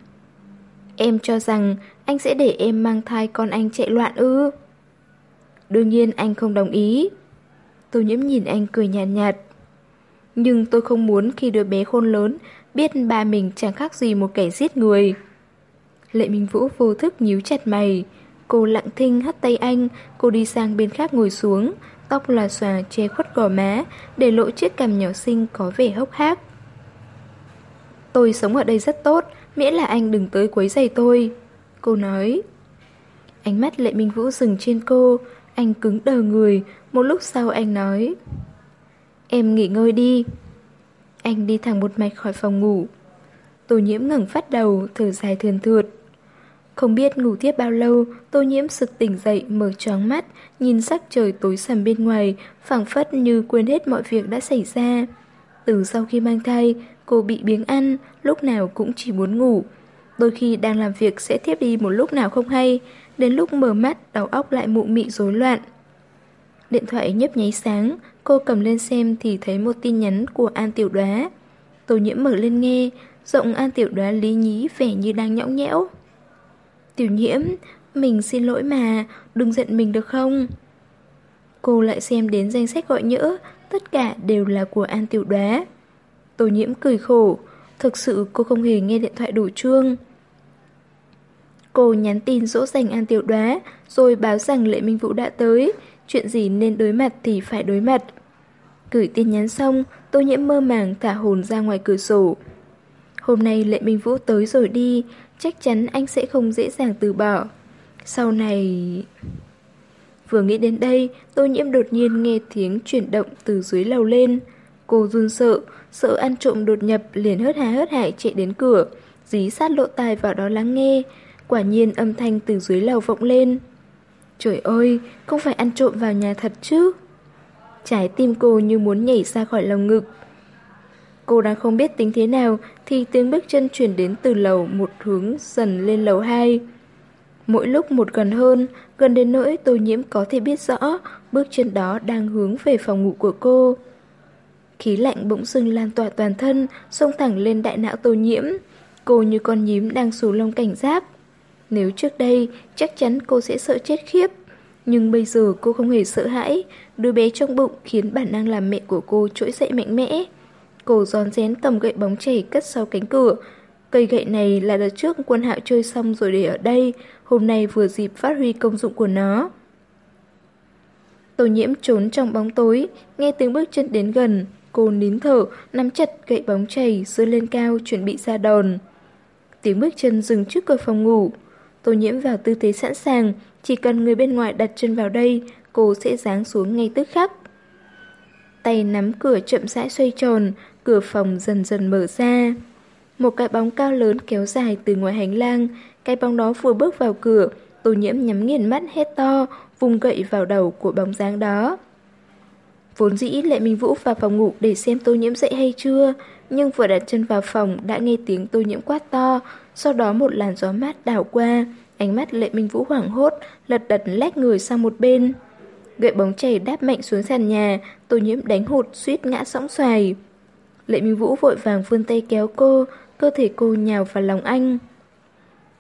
Em cho rằng anh sẽ để em mang thai con anh chạy loạn ư? Đương nhiên anh không đồng ý. Tô nhiễm nhìn anh cười nhạt nhạt. Nhưng tôi không muốn khi đứa bé khôn lớn biết ba mình chẳng khác gì một kẻ giết người. Lệ Minh Vũ vô thức nhíu chặt mày. Cô lặng thinh hất tay anh, cô đi sang bên khác ngồi xuống, tóc là xòa che khuất gò má, để lộ chiếc cằm nhỏ xinh có vẻ hốc hác. Tôi sống ở đây rất tốt, miễn là anh đừng tới quấy giày tôi. Cô nói. Ánh mắt Lệ Minh Vũ dừng trên cô, anh cứng đờ người, một lúc sau anh nói. Em nghỉ ngơi đi. Anh đi thẳng một mạch khỏi phòng ngủ. Tô nhiễm ngẩng phát đầu, thở dài thườn thượt. Không biết ngủ tiếp bao lâu, tô nhiễm sực tỉnh dậy mở choáng mắt, nhìn sắc trời tối sầm bên ngoài, phảng phất như quên hết mọi việc đã xảy ra. Từ sau khi mang thai, cô bị biếng ăn, lúc nào cũng chỉ muốn ngủ. Đôi khi đang làm việc sẽ tiếp đi một lúc nào không hay, đến lúc mở mắt đầu óc lại mụ mị rối loạn. Điện thoại nhấp nháy sáng, cô cầm lên xem thì thấy một tin nhắn của An Tiểu Đoá. Tô nhiễm mở lên nghe, giọng An Tiểu Đoá lý nhí vẻ như đang nhõng nhẽo. Tiểu nhiễm, mình xin lỗi mà, đừng giận mình được không? Cô lại xem đến danh sách gọi nhỡ, tất cả đều là của An Tiểu Đoá. Tô nhiễm cười khổ, thực sự cô không hề nghe điện thoại đổ chuông. Cô nhắn tin dỗ dành An Tiểu Đoá, rồi báo rằng Lệ Minh Vũ đã tới, chuyện gì nên đối mặt thì phải đối mặt. Gửi tin nhắn xong, Tô nhiễm mơ màng thả hồn ra ngoài cửa sổ. Hôm nay Lệ Minh Vũ tới rồi đi, chắc chắn anh sẽ không dễ dàng từ bỏ. Sau này... Vừa nghĩ đến đây, tô nhiễm đột nhiên nghe tiếng chuyển động từ dưới lầu lên. Cô run sợ, sợ ăn trộm đột nhập liền hớt hà hớt hải chạy đến cửa, dí sát lộ tai vào đó lắng nghe. Quả nhiên âm thanh từ dưới lầu vọng lên. Trời ơi, không phải ăn trộm vào nhà thật chứ? Trái tim cô như muốn nhảy ra khỏi lồng ngực. Cô đang không biết tính thế nào thì tiếng bước chân chuyển đến từ lầu một hướng dần lên lầu 2. Mỗi lúc một gần hơn, gần đến nỗi tô nhiễm có thể biết rõ bước chân đó đang hướng về phòng ngủ của cô. Khí lạnh bỗng dưng lan tỏa toàn thân, xông thẳng lên đại não tô nhiễm. Cô như con nhím đang xù lông cảnh giác. Nếu trước đây, chắc chắn cô sẽ sợ chết khiếp. Nhưng bây giờ cô không hề sợ hãi, đứa bé trong bụng khiến bản năng làm mẹ của cô trỗi dậy mạnh mẽ. Cô giòn rén cầm gậy bóng chảy cất sau cánh cửa. Cây gậy này là đợt trước quân hạo chơi xong rồi để ở đây, hôm nay vừa dịp phát huy công dụng của nó. Tô nhiễm trốn trong bóng tối, nghe tiếng bước chân đến gần, cô nín thở, nắm chặt gậy bóng chày, giơ lên cao, chuẩn bị ra đòn. Tiếng bước chân dừng trước cửa phòng ngủ. Tô nhiễm vào tư thế sẵn sàng, chỉ cần người bên ngoài đặt chân vào đây, cô sẽ giáng xuống ngay tức khắc. Tay nắm cửa chậm rãi xoay tròn, cửa phòng dần dần mở ra. Một cái bóng cao lớn kéo dài từ ngoài hành lang, cái bóng đó vừa bước vào cửa, tô nhiễm nhắm nghiền mắt hét to, vùng gậy vào đầu của bóng dáng đó. Vốn dĩ Lệ Minh Vũ vào phòng ngủ để xem tô nhiễm dậy hay chưa, nhưng vừa đặt chân vào phòng đã nghe tiếng tô nhiễm quát to, sau đó một làn gió mát đảo qua, ánh mắt Lệ Minh Vũ hoảng hốt, lật đật lách người sang một bên. Gậy bóng chảy đáp mạnh xuống sàn nhà, tô nhiễm đánh hụt suýt ngã sóng xoài. Lệ Minh Vũ vội vàng vươn tay kéo cô, cơ thể cô nhào vào lòng anh.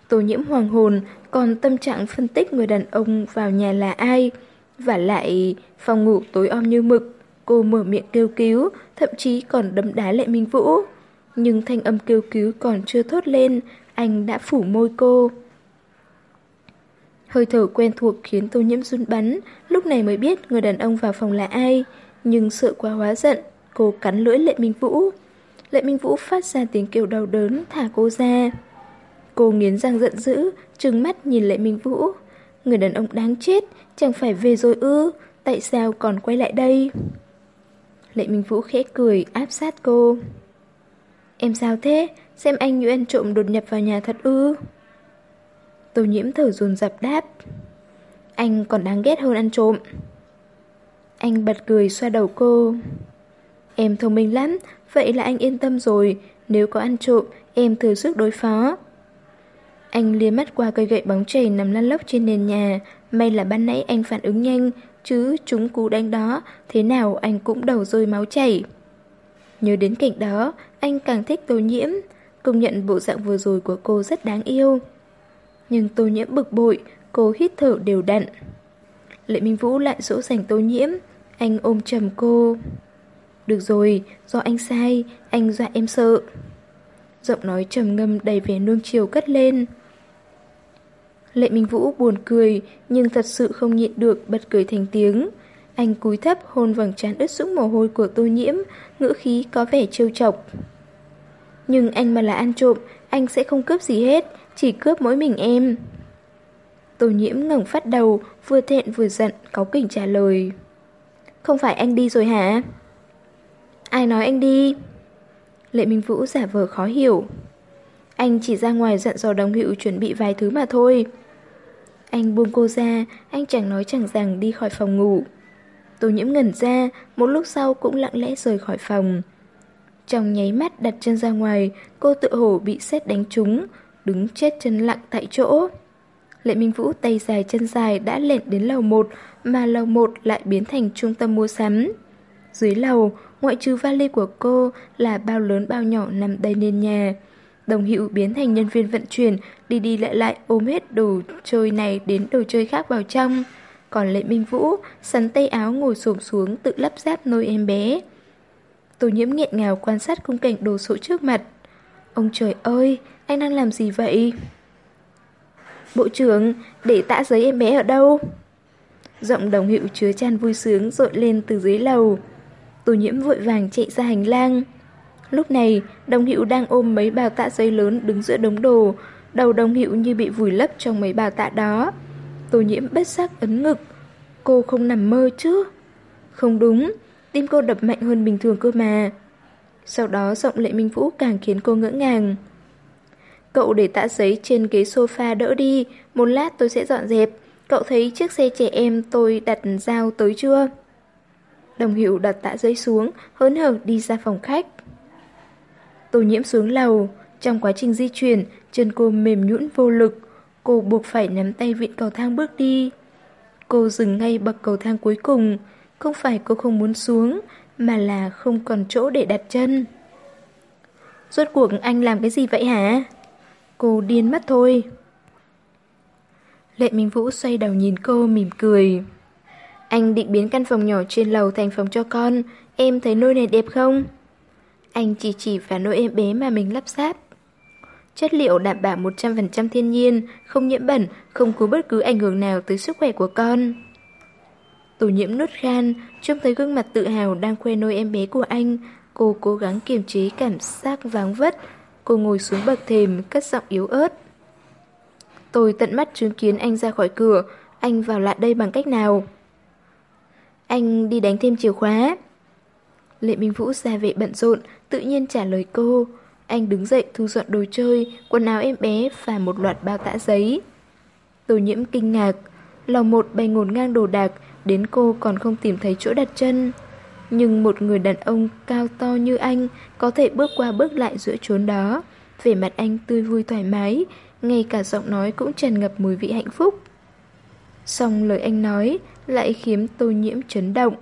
Tô nhiễm hoàng hồn, còn tâm trạng phân tích người đàn ông vào nhà là ai. Và lại, phòng ngủ tối om như mực, cô mở miệng kêu cứu, thậm chí còn đấm đá Lệ Minh Vũ. Nhưng thanh âm kêu cứu còn chưa thốt lên, anh đã phủ môi cô. Hơi thở quen thuộc khiến tô nhiễm run bắn, lúc này mới biết người đàn ông vào phòng là ai. Nhưng sợ quá hóa giận, cô cắn lưỡi Lệ Minh Vũ. Lệ Minh Vũ phát ra tiếng kêu đau đớn, thả cô ra. Cô nghiến răng giận dữ, trừng mắt nhìn Lệ Minh Vũ. Người đàn ông đáng chết, chẳng phải về rồi ư, tại sao còn quay lại đây? Lệ Minh Vũ khẽ cười, áp sát cô. Em sao thế? Xem anh như ăn trộm đột nhập vào nhà thật ư? Tô nhiễm thở dồn dập đáp. Anh còn đáng ghét hơn ăn trộm. Anh bật cười xoa đầu cô. Em thông minh lắm, vậy là anh yên tâm rồi, nếu có ăn trộm, em thừa sức đối phó. Anh liếc mắt qua cây gậy bóng chảy nằm lăn lóc trên nền nhà, may là ban nãy anh phản ứng nhanh, chứ chúng cú đánh đó, thế nào anh cũng đầu rơi máu chảy. Nhớ đến cảnh đó, anh càng thích tô nhiễm, công nhận bộ dạng vừa rồi của cô rất đáng yêu. Nhưng tô nhiễm bực bội, cô hít thở đều đặn. Lệ Minh Vũ lại dỗ dành tô nhiễm, anh ôm chầm cô. Được rồi, do anh sai, anh dọa em sợ. Giọng nói trầm ngâm đầy vẻ nuông chiều cất lên. Lệ Minh Vũ buồn cười, nhưng thật sự không nhịn được bật cười thành tiếng. Anh cúi thấp hôn vầng trán ướt sũng mồ hôi của tô nhiễm, ngữ khí có vẻ trêu chọc. Nhưng anh mà là ăn trộm, anh sẽ không cướp gì hết, chỉ cướp mỗi mình em. Tô nhiễm ngẩng phát đầu, vừa thẹn vừa giận, cáu kỉnh trả lời. Không phải anh đi rồi hả? Ai nói anh đi? Lệ Minh Vũ giả vờ khó hiểu. Anh chỉ ra ngoài dặn dò đồng hữu chuẩn bị vài thứ mà thôi. Anh buông cô ra, anh chẳng nói chẳng rằng đi khỏi phòng ngủ. Tô nhiễm ngẩn ra, một lúc sau cũng lặng lẽ rời khỏi phòng. Trong nháy mắt đặt chân ra ngoài, cô tự hổ bị sét đánh trúng, đứng chết chân lặng tại chỗ. Lệ Minh Vũ tay dài chân dài đã lẹn đến lầu 1, mà lầu 1 lại biến thành trung tâm mua sắm. Dưới lầu, ngoại trừ vali của cô là bao lớn bao nhỏ nằm đầy nền nhà. Đồng hữu biến thành nhân viên vận chuyển, đi đi lại lại ôm hết đồ chơi này đến đồ chơi khác vào trong. Còn Lệ Minh Vũ sắn tay áo ngồi xổm xuống tự lắp ráp nôi em bé. Tô nhiễm nghẹn ngào quan sát khung cảnh đồ sộ trước mặt. Ông trời ơi, anh đang làm gì vậy? Bộ trưởng, để tạ giấy em bé ở đâu? Giọng đồng hiệu chứa chan vui sướng rội lên từ dưới lầu. Tô nhiễm vội vàng chạy ra hành lang. Lúc này, đồng hiệu đang ôm mấy bao tạ giấy lớn đứng giữa đống đồ. Đầu đồng hiệu như bị vùi lấp trong mấy bao tạ đó. Tô nhiễm bất giác ấn ngực. Cô không nằm mơ chứ? Không đúng, tim cô đập mạnh hơn bình thường cơ mà. Sau đó giọng lệ minh vũ càng khiến cô ngỡ ngàng. Cậu để tạ giấy trên ghế sofa đỡ đi, một lát tôi sẽ dọn dẹp. Cậu thấy chiếc xe trẻ em tôi đặt dao tới chưa? Đồng hiệu đặt tạ giấy xuống, hớn hở đi ra phòng khách. Tô nhiễm xuống lầu, trong quá trình di chuyển, chân cô mềm nhũn vô lực, cô buộc phải nắm tay vịn cầu thang bước đi. Cô dừng ngay bậc cầu thang cuối cùng, không phải cô không muốn xuống, mà là không còn chỗ để đặt chân. Rốt cuộc anh làm cái gì vậy hả? Cô điên mất thôi. Lệ Minh Vũ xoay đầu nhìn cô mỉm cười. Anh định biến căn phòng nhỏ trên lầu thành phòng cho con, em thấy nơi này đẹp không? Anh chỉ chỉ vào nỗi em bé mà mình lắp ráp. Chất liệu đảm bảo 100% thiên nhiên, không nhiễm bẩn, không có bất cứ ảnh hưởng nào tới sức khỏe của con. Tổ nhiễm nốt khan, trông thấy gương mặt tự hào đang khoe nôi em bé của anh. Cô cố gắng kiềm chế cảm giác váng vất. Cô ngồi xuống bậc thềm, cất giọng yếu ớt. Tôi tận mắt chứng kiến anh ra khỏi cửa, anh vào lại đây bằng cách nào? Anh đi đánh thêm chìa khóa. Lệ Minh Vũ ra vệ bận rộn, tự nhiên trả lời cô. Anh đứng dậy thu dọn đồ chơi, quần áo em bé và một loạt bao tã giấy. Tô nhiễm kinh ngạc, lòng một bay ngổn ngang đồ đạc, đến cô còn không tìm thấy chỗ đặt chân. Nhưng một người đàn ông cao to như anh có thể bước qua bước lại giữa chốn đó. Vẻ mặt anh tươi vui thoải mái, ngay cả giọng nói cũng tràn ngập mùi vị hạnh phúc. Xong lời anh nói lại khiến tô nhiễm chấn động.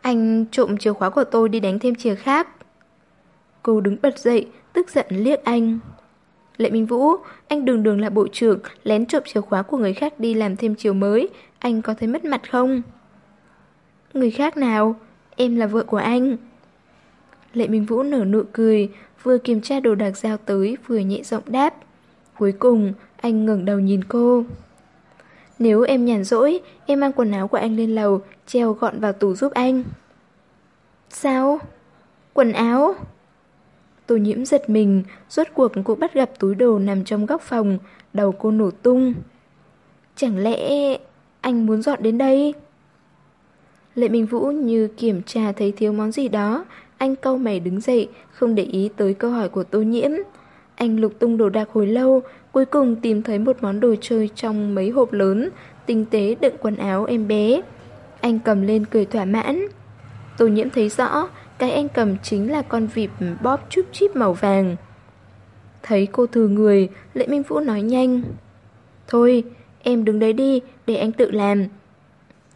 Anh trộm chìa khóa của tôi đi đánh thêm chìa khác. Cô đứng bật dậy, tức giận liếc anh. Lệ Minh Vũ, anh đường đường là bộ trưởng, lén trộm chìa khóa của người khác đi làm thêm chiều mới, anh có thấy mất mặt không? Người khác nào? Em là vợ của anh. Lệ Minh Vũ nở nụ cười, vừa kiểm tra đồ đạc giao tới, vừa nhẹ giọng đáp. Cuối cùng, anh ngẩng đầu nhìn cô. Nếu em nhàn rỗi, em mang quần áo của anh lên lầu, treo gọn vào tủ giúp anh. Sao? Quần áo? Tô nhiễm giật mình, rốt cuộc cũng bắt gặp túi đồ nằm trong góc phòng, đầu cô nổ tung. Chẳng lẽ anh muốn dọn đến đây? Lệ Minh Vũ như kiểm tra thấy thiếu món gì đó, anh câu mày đứng dậy, không để ý tới câu hỏi của tô nhiễm. Anh lục tung đồ đạc hồi lâu, cuối cùng tìm thấy một món đồ chơi trong mấy hộp lớn, tinh tế đựng quần áo em bé. Anh cầm lên cười thỏa mãn. Tô nhiễm thấy rõ, cái anh cầm chính là con vịt bóp chút chít màu vàng. Thấy cô thừa người, Lệ Minh Vũ nói nhanh. Thôi, em đứng đấy đi, để anh tự làm.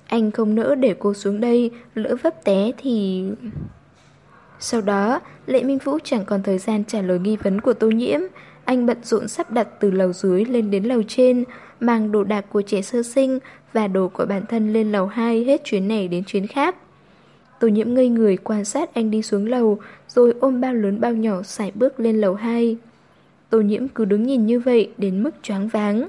Anh không nỡ để cô xuống đây, lỡ vấp té thì... Sau đó, Lệ Minh Vũ chẳng còn thời gian trả lời nghi vấn của Tô Nhiễm. Anh bận rộn sắp đặt từ lầu dưới lên đến lầu trên, mang đồ đạc của trẻ sơ sinh và đồ của bản thân lên lầu 2 hết chuyến này đến chuyến khác. Tô Nhiễm ngây người quan sát anh đi xuống lầu, rồi ôm bao lớn bao nhỏ sải bước lên lầu 2. Tô Nhiễm cứ đứng nhìn như vậy đến mức choáng váng.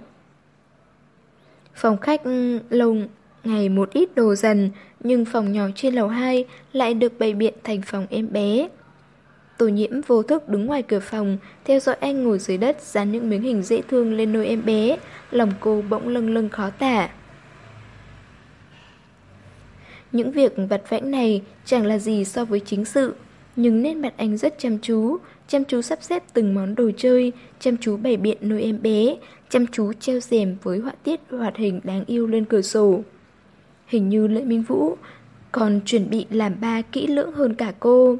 Phòng khách ừ, lầu ngày một ít đồ dần, nhưng phòng nhỏ trên lầu 2 lại được bày biện thành phòng em bé. Tô nhiễm vô thức đứng ngoài cửa phòng, theo dõi anh ngồi dưới đất dán những miếng hình dễ thương lên nôi em bé, lòng cô bỗng lâng lâng khó tả. Những việc vặt vãnh này chẳng là gì so với chính sự, nhưng nét mặt anh rất chăm chú, chăm chú sắp xếp từng món đồ chơi, chăm chú bày biện nôi em bé, chăm chú treo rèm với họa tiết hoạt hình đáng yêu lên cửa sổ. Hình như Lệ Minh Vũ còn chuẩn bị làm ba kỹ lưỡng hơn cả cô.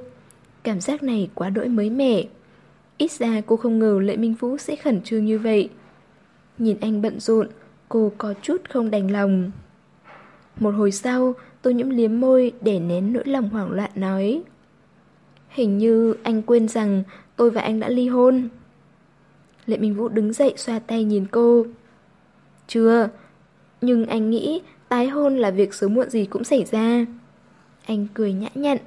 Cảm giác này quá đỗi mới mẻ. Ít ra cô không ngờ Lệ Minh Vũ sẽ khẩn trương như vậy. Nhìn anh bận rộn, cô có chút không đành lòng. Một hồi sau, tôi nhiễm liếm môi để nén nỗi lòng hoảng loạn nói. Hình như anh quên rằng tôi và anh đã ly hôn. Lệ Minh Vũ đứng dậy xoa tay nhìn cô. Chưa, nhưng anh nghĩ tái hôn là việc sớm muộn gì cũng xảy ra. Anh cười nhã nhặn.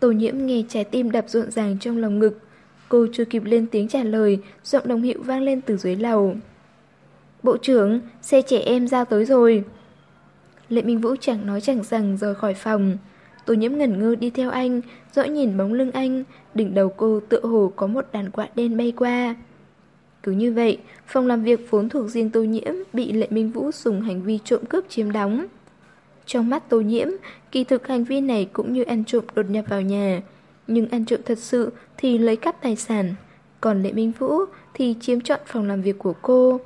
Tô nhiễm nghe trái tim đập rộn ràng trong lòng ngực. Cô chưa kịp lên tiếng trả lời, giọng đồng hiệu vang lên từ dưới lầu. Bộ trưởng, xe trẻ em giao tới rồi. Lệ Minh Vũ chẳng nói chẳng rằng rời khỏi phòng. Tô nhiễm ngẩn ngơ đi theo anh, dõi nhìn bóng lưng anh, đỉnh đầu cô tựa hồ có một đàn quạ đen bay qua. Cứ như vậy, phòng làm việc vốn thuộc riêng Tô Nhiễm bị Lệ Minh Vũ dùng hành vi trộm cướp chiếm đóng. Trong mắt Tô Nhiễm, kỳ thực hành vi này cũng như ăn trộm đột nhập vào nhà. Nhưng ăn trộm thật sự thì lấy cắp tài sản, còn Lệ Minh Vũ thì chiếm trọn phòng làm việc của cô.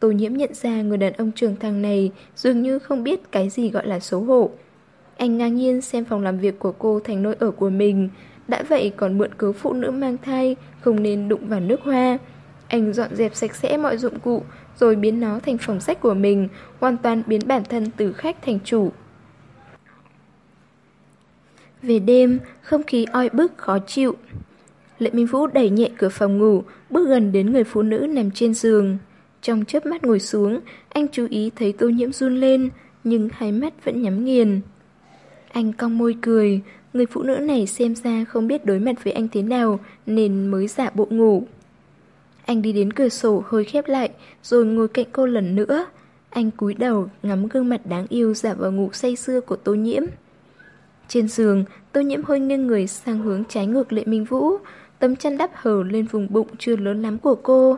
Tô Nhiễm nhận ra người đàn ông trưởng thằng này dường như không biết cái gì gọi là xấu hổ. Anh ngang nhiên xem phòng làm việc của cô thành nơi ở của mình, đã vậy còn mượn cớ phụ nữ mang thai không nên đụng vào nước hoa. Anh dọn dẹp sạch sẽ mọi dụng cụ, rồi biến nó thành phòng sách của mình, hoàn toàn biến bản thân từ khách thành chủ. Về đêm, không khí oi bức khó chịu. Lệ Minh Vũ đẩy nhẹ cửa phòng ngủ, bước gần đến người phụ nữ nằm trên giường. Trong chớp mắt ngồi xuống, anh chú ý thấy tô nhiễm run lên, nhưng hai mắt vẫn nhắm nghiền. Anh cong môi cười, người phụ nữ này xem ra không biết đối mặt với anh thế nào nên mới giả bộ ngủ. Anh đi đến cửa sổ hơi khép lại, rồi ngồi cạnh cô lần nữa. Anh cúi đầu ngắm gương mặt đáng yêu giả vào ngủ say sưa của Tô Nhiễm. Trên giường, Tô Nhiễm hơi nghiêng người sang hướng trái ngược Lệ Minh Vũ, tấm chăn đắp hở lên vùng bụng chưa lớn lắm của cô.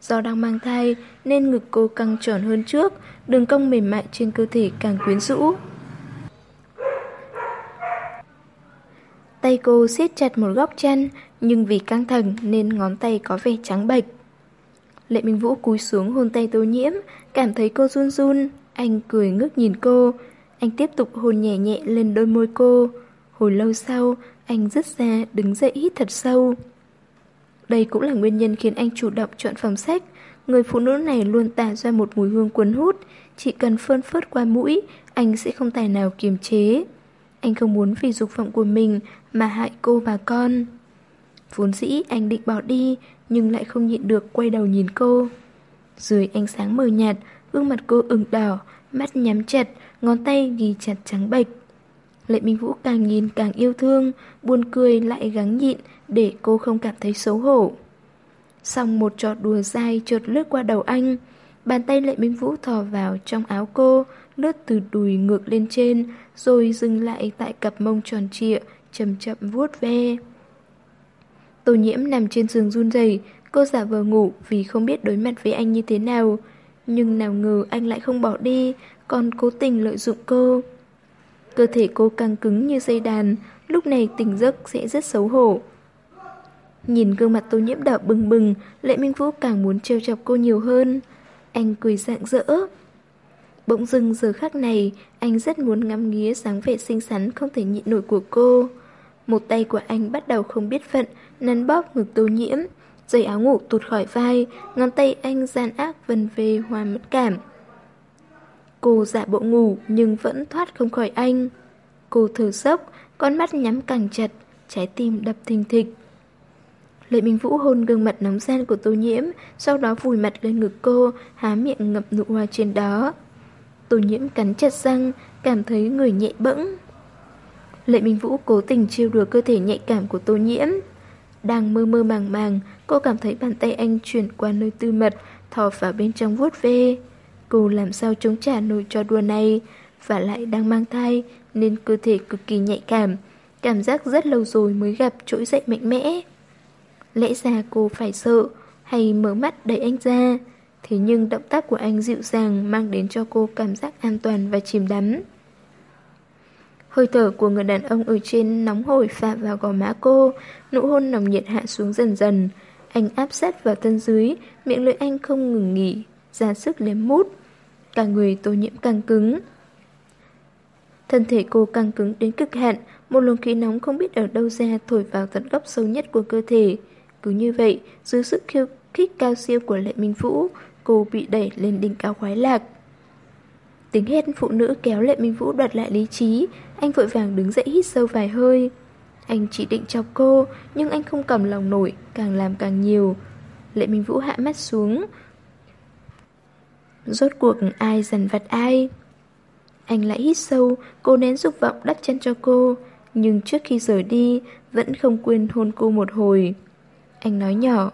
Do đang mang thai nên ngực cô căng tròn hơn trước, đường cong mềm mại trên cơ thể càng quyến rũ. Tay cô siết chặt một góc chân, nhưng vì căng thẳng nên ngón tay có vẻ trắng bệch. Lệ Minh Vũ cúi xuống hôn tay Tô Nhiễm, cảm thấy cô run run, anh cười ngước nhìn cô. Anh tiếp tục hôn nhẹ nhẹ lên đôi môi cô. Hồi lâu sau, anh dứt ra đứng dậy hít thật sâu. Đây cũng là nguyên nhân khiến anh chủ động chọn phòng sách. Người phụ nữ này luôn tản ra một mùi hương cuốn hút, chỉ cần phơn phớt qua mũi, anh sẽ không tài nào kiềm chế. Anh không muốn vì dục vọng của mình mà hại cô và con. Vốn dĩ anh định bỏ đi, nhưng lại không nhịn được quay đầu nhìn cô. Dưới ánh sáng mờ nhạt, gương mặt cô ửng đỏ, mắt nhắm chặt, ngón tay ghi chặt trắng bệch. Lệ Minh Vũ càng nhìn càng yêu thương, buồn cười lại gắng nhịn để cô không cảm thấy xấu hổ. Xong một trò đùa dai trượt lướt qua đầu anh, bàn tay Lệ Minh Vũ thò vào trong áo cô, lướt từ đùi ngược lên trên, rồi dừng lại tại cặp mông tròn trịa, chậm chậm vuốt ve. Tô nhiễm nằm trên giường run rẩy, cô giả vờ ngủ vì không biết đối mặt với anh như thế nào. Nhưng nào ngờ anh lại không bỏ đi, còn cố tình lợi dụng cô. Cơ thể cô càng cứng như dây đàn, lúc này tỉnh giấc sẽ rất xấu hổ. Nhìn gương mặt tô nhiễm đỏ bừng bừng, Lệ Minh Vũ càng muốn trêu chọc cô nhiều hơn. Anh cười rạng rỡ. Bỗng dưng giờ khắc này, anh rất muốn ngắm nghía dáng vẻ xinh xắn không thể nhịn nổi của cô. Một tay của anh bắt đầu không biết phận, nắn bóp ngực tô nhiễm. giày áo ngủ tụt khỏi vai, ngón tay anh gian ác vần về hoa mất cảm. Cô giả bộ ngủ nhưng vẫn thoát không khỏi anh. Cô thở sốc, con mắt nhắm càng chặt, trái tim đập thình thịch. Lệ Minh Vũ hôn gương mặt nóng gian của tô nhiễm, sau đó vùi mặt lên ngực cô, há miệng ngập nụ hoa trên đó. Tô nhiễm cắn chặt răng, cảm thấy người nhẹ bẫng. Lệ Minh Vũ cố tình chiêu đùa cơ thể nhạy cảm của tô nhiễm. Đang mơ mơ màng màng, cô cảm thấy bàn tay anh chuyển qua nơi tư mật, thò vào bên trong vuốt ve. Cô làm sao chống trả nổi cho đùa này, và lại đang mang thai, nên cơ thể cực kỳ nhạy cảm. Cảm giác rất lâu rồi mới gặp trỗi dậy mạnh mẽ. Lẽ ra cô phải sợ, hay mở mắt đẩy anh ra. Thế nhưng động tác của anh dịu dàng mang đến cho cô cảm giác an toàn và chìm đắm. Hơi thở của người đàn ông ở trên nóng hổi phạ vào gò má cô, nụ hôn nồng nhiệt hạ xuống dần dần. Anh áp sát vào thân dưới, miệng lưỡi anh không ngừng nghỉ, ra sức liếm mút. Cả người tô nhiễm càng cứng. Thân thể cô càng cứng đến cực hạn, một luồng khí nóng không biết ở đâu ra thổi vào tận góc sâu nhất của cơ thể. Cứ như vậy, dưới sự khiêu khích cao siêu của Lệ Minh Vũ, cô bị đẩy lên đỉnh cao khoái lạc. Tiếng hét phụ nữ kéo Lệ Minh Vũ đoạt lại lý trí, anh vội vàng đứng dậy hít sâu vài hơi. Anh chỉ định chọc cô, nhưng anh không cầm lòng nổi, càng làm càng nhiều. Lệ Minh Vũ hạ mắt xuống. Rốt cuộc ai dần vặt ai? Anh lại hít sâu, cô nén dục vọng đắp chân cho cô, nhưng trước khi rời đi, vẫn không quên hôn cô một hồi. Anh nói nhỏ,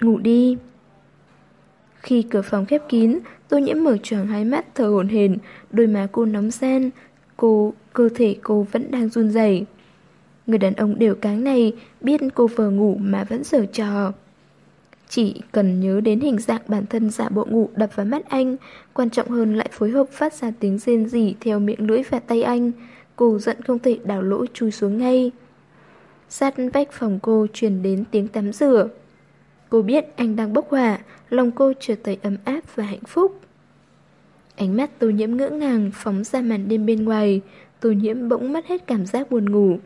ngủ đi. Khi cửa phòng khép kín, tôi nhiễm mở tròn hai mắt thở hổn hển, đôi má cô nóng gian, cô, cơ thể cô vẫn đang run rẩy. Người đàn ông đều cáng này biết cô vừa ngủ mà vẫn giở trò. Chỉ cần nhớ đến hình dạng bản thân giả bộ ngủ đập vào mắt anh, quan trọng hơn lại phối hợp phát ra tiếng rên rỉ theo miệng lưỡi và tay anh, cô giận không thể đảo lỗ chui xuống ngay. Sát vách phòng cô truyền đến tiếng tắm rửa. Cô biết anh đang bốc hỏa, lòng cô trở tới ấm áp và hạnh phúc. Ánh mắt tô nhiễm ngỡ ngàng phóng ra màn đêm bên ngoài, tô nhiễm bỗng mất hết cảm giác buồn ngủ.